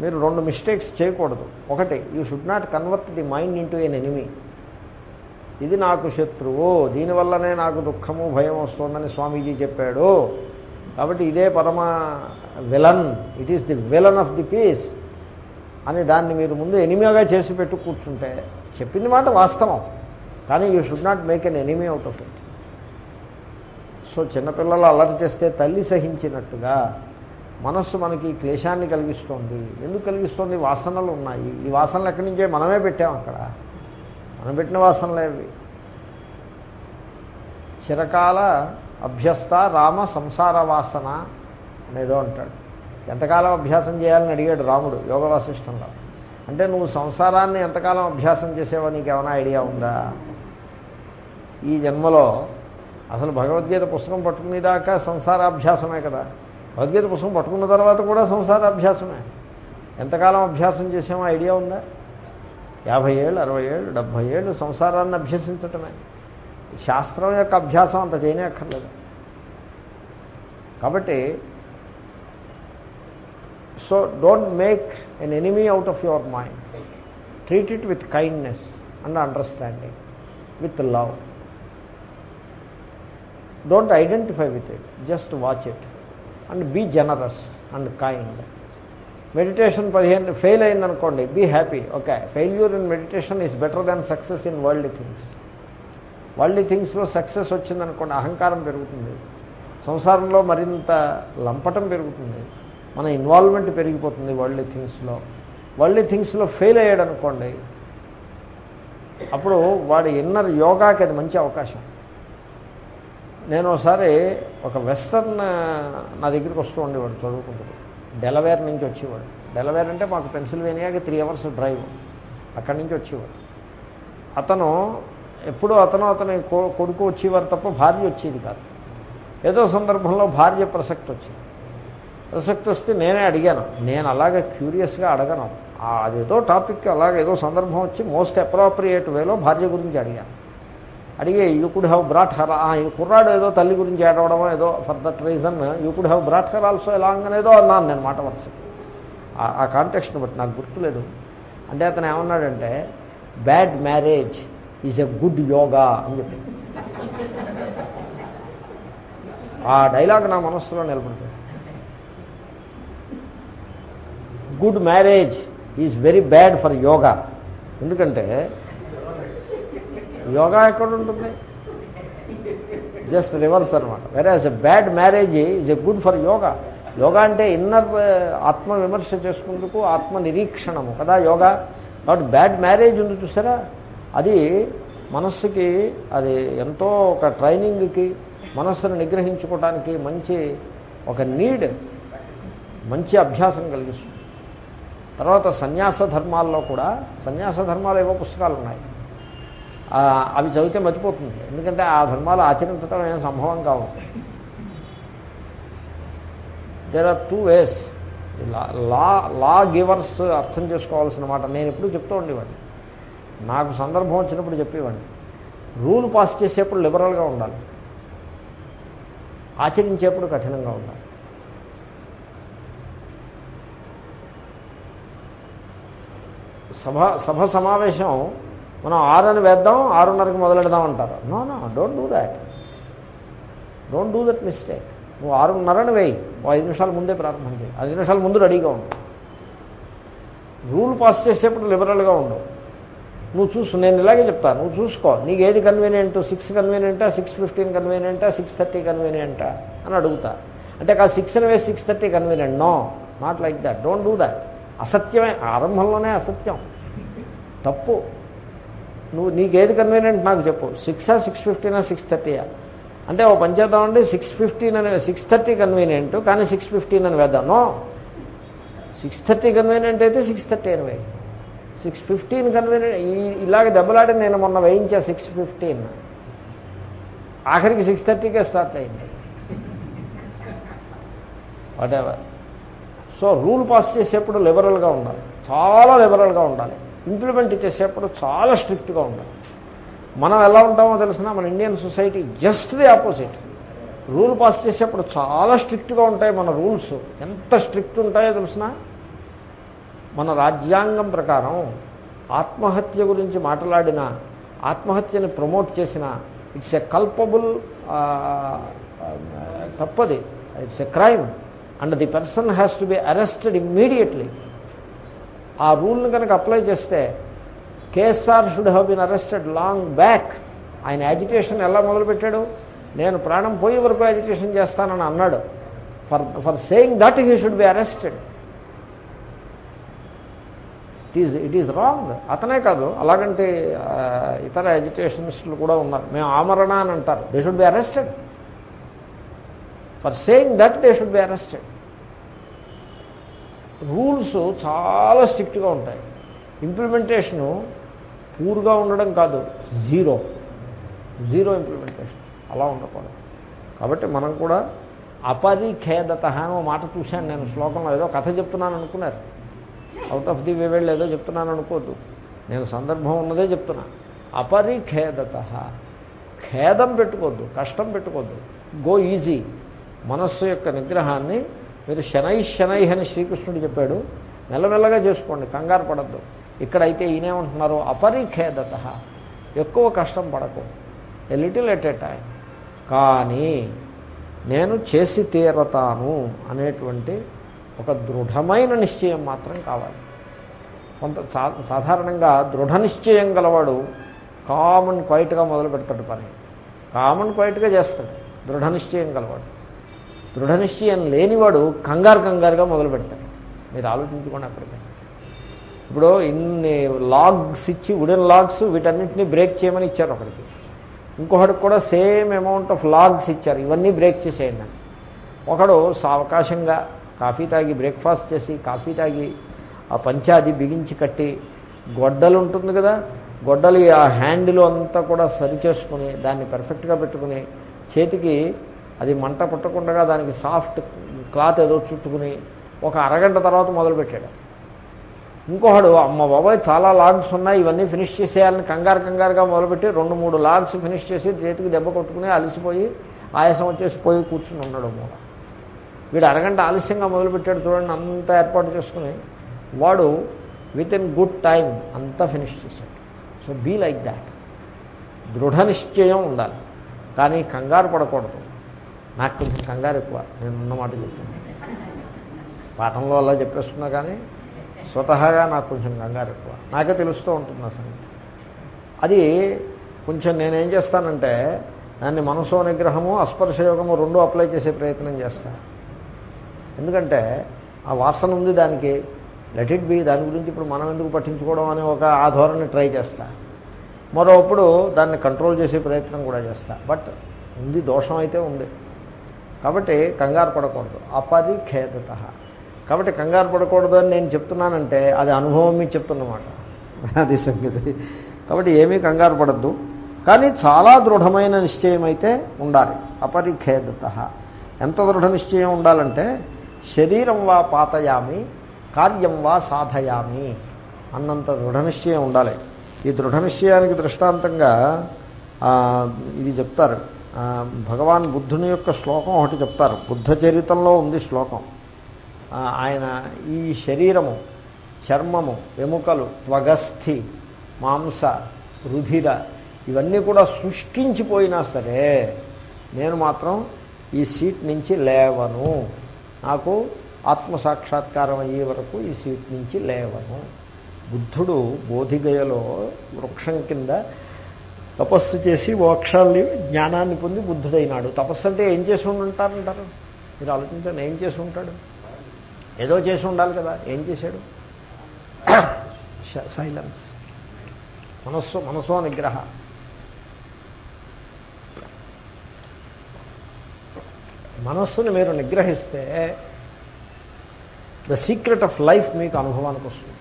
మీరు రెండు మిస్టేక్స్ చేయకూడదు. ఒకటి you should not convert the mind into an enemy ఇది నాకు శత్రువు దీనివల్లనే నాకు దుఃఖము భయం వస్తుందని స్వామీజీ చెప్పాడు. కాబట్టి ఇదే పరమ villain it is the villain of the peace అని దాన్ని మీరు ముందు ఎనిమిగా చేసి పెట్టు కూర్చుంటే చెప్పింది మాట వాస్తవం. కానీ you should not make an enemy out of it so చిన్నపిల్లలు అల్లరి చేస్తే తల్లి సహించినట్టుగా మనస్సు మనకి క్లేశాన్ని కలిగిస్తోంది. ఎందుకు కలిగిస్తోంది? వాసనలు ఉన్నాయి. ఈ వాసనలు ఎక్కడి నుంచే మనమే పెట్టాం అక్కడ. మనం పెట్టిన వాసనలే చిరకాల అభ్యస్త రామ సంసార వాసన అనేదో అంటాడు. ఎంతకాలం అభ్యాసం చేయాలని అడిగాడు రాముడు యోగ వాసిష్టంలో అంటే నువ్వు సంసారాన్ని ఎంతకాలం అభ్యాసం చేసేవా నీకేమైనా ఐడియా ఉందా? ఈ జన్మలో అసలు భగవద్గీత పుస్తకం పట్టుకునేదాకా సంసారాభ్యాసమే కదా. భగవద్గీత పుస్తకం పట్టుకున్న తర్వాత కూడా సంసారాభ్యాసమే. ఎంతకాలం అభ్యాసం చేసామో ఐడియా ఉందా? యాభై ఏళ్ళు అరవై ఏళ్ళు డెబ్భై ఏళ్ళు సంసారాన్ని అభ్యసించటమే. శాస్త్రం యొక్క అభ్యాసం అంత చేయనే అక్కర్లేదు కాబట్టి so don't make an enemy out of your mind treat it with kindness and understanding with love don't identify with it just watch it and be generous and kind meditation పదిహేను ఫెయిల్ అయిందనుకోండి be happy okay. Failure in meditation is better than success in world things. World థింగ్స్లో success వచ్చిందనుకోండి అహంకారం పెరుగుతుంది. సంసారంలో మరింత లంపటం పెరుగుతుంది. మన involvement పెరిగిపోతుంది వరల్డ్ థింగ్స్లో. వరల్డ్ థింగ్స్లో ఫెయిల్ అయ్యాడు అనుకోండి అప్పుడు వాడి ఇన్నర్ యోగాకి అది మంచి అవకాశం. నేను ఒకసారి ఒక వెస్టర్న్ నా దగ్గరికి వస్తూ ఉండేవాడు చదువుకుంటాడు డెలవేర్ నుంచి వచ్చేవాడు. డెలవేర్ అంటే మాకు పెన్సిల్వేనియాకి త్రీ అవర్స్ డ్రైవ్ అక్కడి నుంచి వచ్చేవాడు. అతను ఎప్పుడూ అతను అతని కొడుకు వచ్చేవారు తప్ప భార్య వచ్చేది కాదు. ఏదో సందర్భంలో భార్య ప్రసక్తి వచ్చింది. ప్రసక్తి వస్తే నేనే అడిగాను. నేను అలాగే క్యూరియస్గా అడగను. అదేదో టాపిక్ అలాగే ఏదో సందర్భం వచ్చి మోస్ట్ అప్రోప్రియేట్ వేలో భార్య గురించి అడిగాను. అడిగే you could have brought her ఈ కుర్రాడు ఏదో తల్లి గురించి ఏడవడమో ఏదో for that reason you could have brought her also along అనేదో అన్నాను నేను మాట వరుస ఆ కాంటెక్స్ట్ని బట్టి నాకు గుర్తులేదు. అంటే అతను ఏమన్నాడంటే bad marriage is a good yoga అని చెప్పి. ఆ డైలాగ్ నా మనస్సులో నిలబడుతుంది good marriage is very bad for yoga ఎందుకంటే యోగా ఎక్కడ ఉంటుంది? జస్ట్ రివర్స్ అనమాట వేరే a bad marriage is a good for yoga yoga అంటే ఇన్నర్ ఆత్మ విమర్శ చేసుకుందుకు ఆత్మ నిరీక్షణము. కదా యోగా? కాబట్టి బ్యాడ్ మ్యారేజ్ ఉంది చూసారా? అది మనస్సుకి అది ఎంతో ఒక ట్రైనింగ్కి మనస్సును నిగ్రహించుకోవడానికి మంచి ఒక నీడ్ మంచి అభ్యాసం కలిగిస్తుంది. తర్వాత సన్యాస ధర్మాల్లో కూడా సన్యాస ధర్మాలు ఏవో పుస్తకాలు ఉన్నాయి. అవి చదివితే మర్చిపోతుంది. ఎందుకంటే ఆ ధర్మాలు ఆచరించడం ఏం సంభవం కావు. There are two ways law law givers అర్థం చేసుకోవాల్సిన మాట. నేను ఎప్పుడు చెప్తూ ఉండేవాడిని. నాకు సందర్భం వచ్చినప్పుడు చెప్పేవాడిని. రూల్ పాస్ చేసేప్పుడు లిబరల్గా ఉండాలి. ఆచరించేప్పుడు కఠినంగా ఉండాలి. సభ సభ సమావేశం మనం ఆరని వేద్దాం ఆరున్నరకి మొదలెడదాం అంటారు. No no don't do that don't do that mistake నువ్వు ఆరున్నరని వేయి. ఐదు నిమిషాల ముందే ప్రారంభం చేయి. ఐదు నిమిషాల ముందు రెడీగా ఉండు. రూల్ పాస్ చేసేప్పుడు లిబరల్గా ఉండవు నువ్వు చూసు నేను ఇలాగే చెప్తాను. నువ్వు చూసుకో. నీకు ఏది కన్వీనియంట్ సిక్స్ కన్వీనియంటా సిక్స్ ఫిఫ్టీన్ కన్వీనియంటా సిక్స్ థర్టీ కన్వీనియంటా అని అడుగుతా. అంటే కాదు సిక్స్ అని వేసి six thirty convenient no not like that don't do that అసత్యమే. ఆరంభంలోనే అసత్యం. తప్పు. నువ్వు నీకేది కన్వీనియంట్ నాకు చెప్పు. సిక్సా సిక్స్ ఫిఫ్టీనా సిక్స్ థర్టీయా? అంటే ఓ పంచేద్దాం అండి సిక్స్ ఫిఫ్టీన్ అని సిక్స్ థర్టీ కన్వీనియంట్ కానీ సిక్స్ ఫిఫ్టీన్ అని వేద్దాం సిక్స్ థర్టీ కన్వీనియంట్ అయితే సిక్స్ థర్టీ అని వేయి సిక్స్ ఫిఫ్టీన్ కన్వీనియంట్ ఈ ఇలాగ దెబ్బలాడి నేను మొన్న వేయించా సిక్స్ ఫిఫ్టీన్. ఆఖరికి సిక్స్ థర్టీకే స్టార్ట్ అయింది. Whatever so rule pass చేసేప్పుడు లిబరల్గా ఉండాలి. చాలా లిబరల్గా ఉండాలి. ఇంప్లిమెంట్ చేసేప్పుడు చాలా స్ట్రిక్ట్గా ఉండాలి మనం ఎలా ఉంటామో తెలిసిన మన Indian society just the opposite rule pass చేసేప్పుడు చాలా స్ట్రిక్ట్గా ఉంటాయి మన రూల్స్ ఎంత స్ట్రిక్ట్ ఉంటాయో తెలిసిన మన రాజ్యాంగం ప్రకారం ఆత్మహత్య గురించి మాట్లాడిన ఆత్మహత్యని ప్రమోట్ చేసిన ఇట్స్ ఎ కల్పబుల్ తప్పది. It's a crime and the person has to be arrested immediately ఆ రూల్ని కనుక అప్లై చేస్తే KSR should have been arrested long back. ఆయన యాజిటేషన్ ఎలా మొదలుపెట్టాడు? నేను ప్రాణం పోయే వరకు యాజిటేషన్ చేస్తానని అన్నాడు. For for saying that he should be arrested. It is it is wrong అతనే కాదు అలాగంటే ఇతర ఎడ్యుకేషనిస్టులు కూడా ఉన్నారు. మేము ఆమరణ అని అంటారు they should be arrested for saying that they should be arrested rules చాలా స్ట్రిక్ట్గా ఉంటాయి. ఇంప్లిమెంటేషను పూర్గా ఉండడం కాదు జీరో. Zero implementation. అలా ఉండకూడదు. కాబట్టి మనం కూడా అపరిఖేదత అని ఒక మాట చూశాను నేను శ్లోకంలో. ఏదో కథ చెప్తున్నాను అనుకున్నారు. అవుట్ ఆఫ్ ది వే వెళ్ళి ఏదో చెప్తున్నాను అనుకోద్దు నేను సందర్భం ఉన్నదే చెప్తున్నా. అపరిఖేదత. ఖేదం పెట్టుకోవద్దు కష్టం పెట్టుకోవద్దు. గో ఈజీ మనస్సు యొక్క నిగ్రహాన్ని మీరు శనై శనై అని శ్రీకృష్ణుడు చెప్పాడు మెల్లమెల్లగా చేసుకోండి కంగారు పడద్దు. ఇక్కడైతే ఈయనేమంటున్నారు అపరిఖేదత ఎక్కువ కష్టం పడకు a little at a time. కానీ నేను చేసి తీరతాను అనేటువంటి ఒక దృఢమైన నిశ్చయం మాత్రం కావాలి. కొంత సా- సాధారణంగా దృఢ నిశ్చయం గలవాడు కామన్ క్వైట్గా మొదలు పెడతాడు పని. కామన్ క్వైట్గా చేస్తాడు దృఢ నిశ్చయం గలవాడు. దృఢ నిశ్చయం లేనివాడు కంగారు కంగారుగా మొదలు పెడతాడు మీరు ఆలోచించుకోండి అక్కడికి ఇప్పుడు ఇన్ని లాగ్స్ ఇచ్చి వుడెన్ లాగ్స్ వీటన్నింటినీ బ్రేక్ చేయమని ఇచ్చారు ఒకరికి. ఇంకొకటికి కూడా సేమ్ అమౌంట్ ఆఫ్ లాగ్స్ ఇచ్చారు. ఇవన్నీ బ్రేక్ చేసేయండి ఒకడు సావకాశంగా కాఫీ తాగి బ్రేక్ఫాస్ట్ చేసి కాఫీ తాగి ఆ పంచాది బిగించి కట్టి గొడ్డలు ఉంటుంది కదా గొడ్డలి ఆ హ్యాండిల్ అంతా కూడా సరిచేసుకుని దాన్ని పర్ఫెక్ట్గా పెట్టుకుని చేతికి అది మంట పుట్టకుండా దానికి సాఫ్ట్ క్లాత్ ఏదో చుట్టుకుని ఒక అరగంట తర్వాత మొదలుపెట్టాడు. ఇంకొకడు అమ్మ బాబాయ్ చాలా లాగ్స్ ఉన్నాయి ఇవన్నీ ఫినిష్ చేసేయాలని కంగారు కంగారుగా మొదలుపెట్టి రెండు మూడు లాగ్స్ ఫినిష్ చేసి చేతికి దెబ్బ కొట్టుకుని అలసిపోయి ఆయాసం వచ్చేసి పోయి కూర్చుని ఉన్నాడు మూల వీడు అరగంట ఆలస్యంగా మొదలుపెట్టాడు చూడండి అంతా ఏర్పాటు చేసుకుని. వాడు విత్ ఇన్ గుడ్ టైం అంతా ఫినిష్ చేశాడు. So be like that. దృఢ నిశ్చయం ఉండాలి. కానీ కంగారు పడకూడదు. నాకు కొంచెం కంగారు ఎక్కువ. నేను ఉన్నమాట చెప్తున్నాను పాఠంలో అలా చెప్పేస్తున్నా కానీ స్వతహాగా నాకు కొంచెం కంగారు ఎక్కువ. నాకే తెలుస్తూ ఉంటుంది అసలు. అది కొంచెం నేనేం చేస్తానంటే దాన్ని మనసో నిగ్రహము అస్పర్శయోగము రెండు అప్లై చేసే ప్రయత్నం చేస్తాను ఎందుకంటే ఆ వాసన ఉంది దానికి. లెట్ ఇట్ బి దాని గురించి ఇప్పుడు మనం ఎందుకు పట్టించుకోవడం అనే ఒక ఆ ధోరణి ట్రై చేస్తా. మరోప్పుడు దాన్ని కంట్రోల్ చేసే ప్రయత్నం కూడా చేస్తా. బట్ ఉంది దోషం అయితే ఉంది. కాబట్టి కంగారు పడకూడదు. అపరిఖేదత కాబట్టి కంగారు పడకూడదు అని నేను చెప్తున్నానంటే అది అనుభవం మీద చెప్తున్నమాట. అది సంగతి. కాబట్టి ఏమీ కంగారు పడద్దు. కానీ చాలా దృఢమైన నిశ్చయం అయితే ఉండాలి. అపరిఖేదత ఎంత దృఢ నిశ్చయం ఉండాలంటే శరీరం వా పాతయామి కార్యం వా సాధయామి అన్నంత దృఢ నిశ్చయం ఉండాలి. ఈ దృఢ నిశ్చయానికి దృష్టాంతంగా ఇది చెప్తారు. భగవాన్ బుద్ధుని యొక్క శ్లోకం ఒకటి చెప్తారు. బుద్ధ చరితంలో ఉంది శ్లోకం. ఆయన ఈ శరీరము చర్మము ఎముకలు త్వగస్థి మాంస రుధిర ఇవన్నీ కూడా శుష్కించిపోయినా సరే నేను మాత్రం ఈ సీట్ నుంచి లేవను. నాకు ఆత్మసాక్షాత్కారం అయ్యే వరకు ఈ సీట్ నుంచి లేవను. బుద్ధుడు బోధిగయలో వృక్షం కింద తపస్సు చేసి మోక్షాన్ని జ్ఞానాన్ని పొంది బుద్ధుడైనాడు. తపస్సు అంటే ఏం చేసి ఉంటారంటారు మీరు ఆలోచించండి ఏం చేసి ఉంటాడు? ఏదో చేసి ఉండాలి కదా ఏం చేశాడు? సైలెన్స్. మనస్సు మనసో నిగ్రహ మనస్సుని మీరు నిగ్రహిస్తే ద సీక్రెట్ ఆఫ్ లైఫ్ మీకు అనుభవానికి వస్తుంది.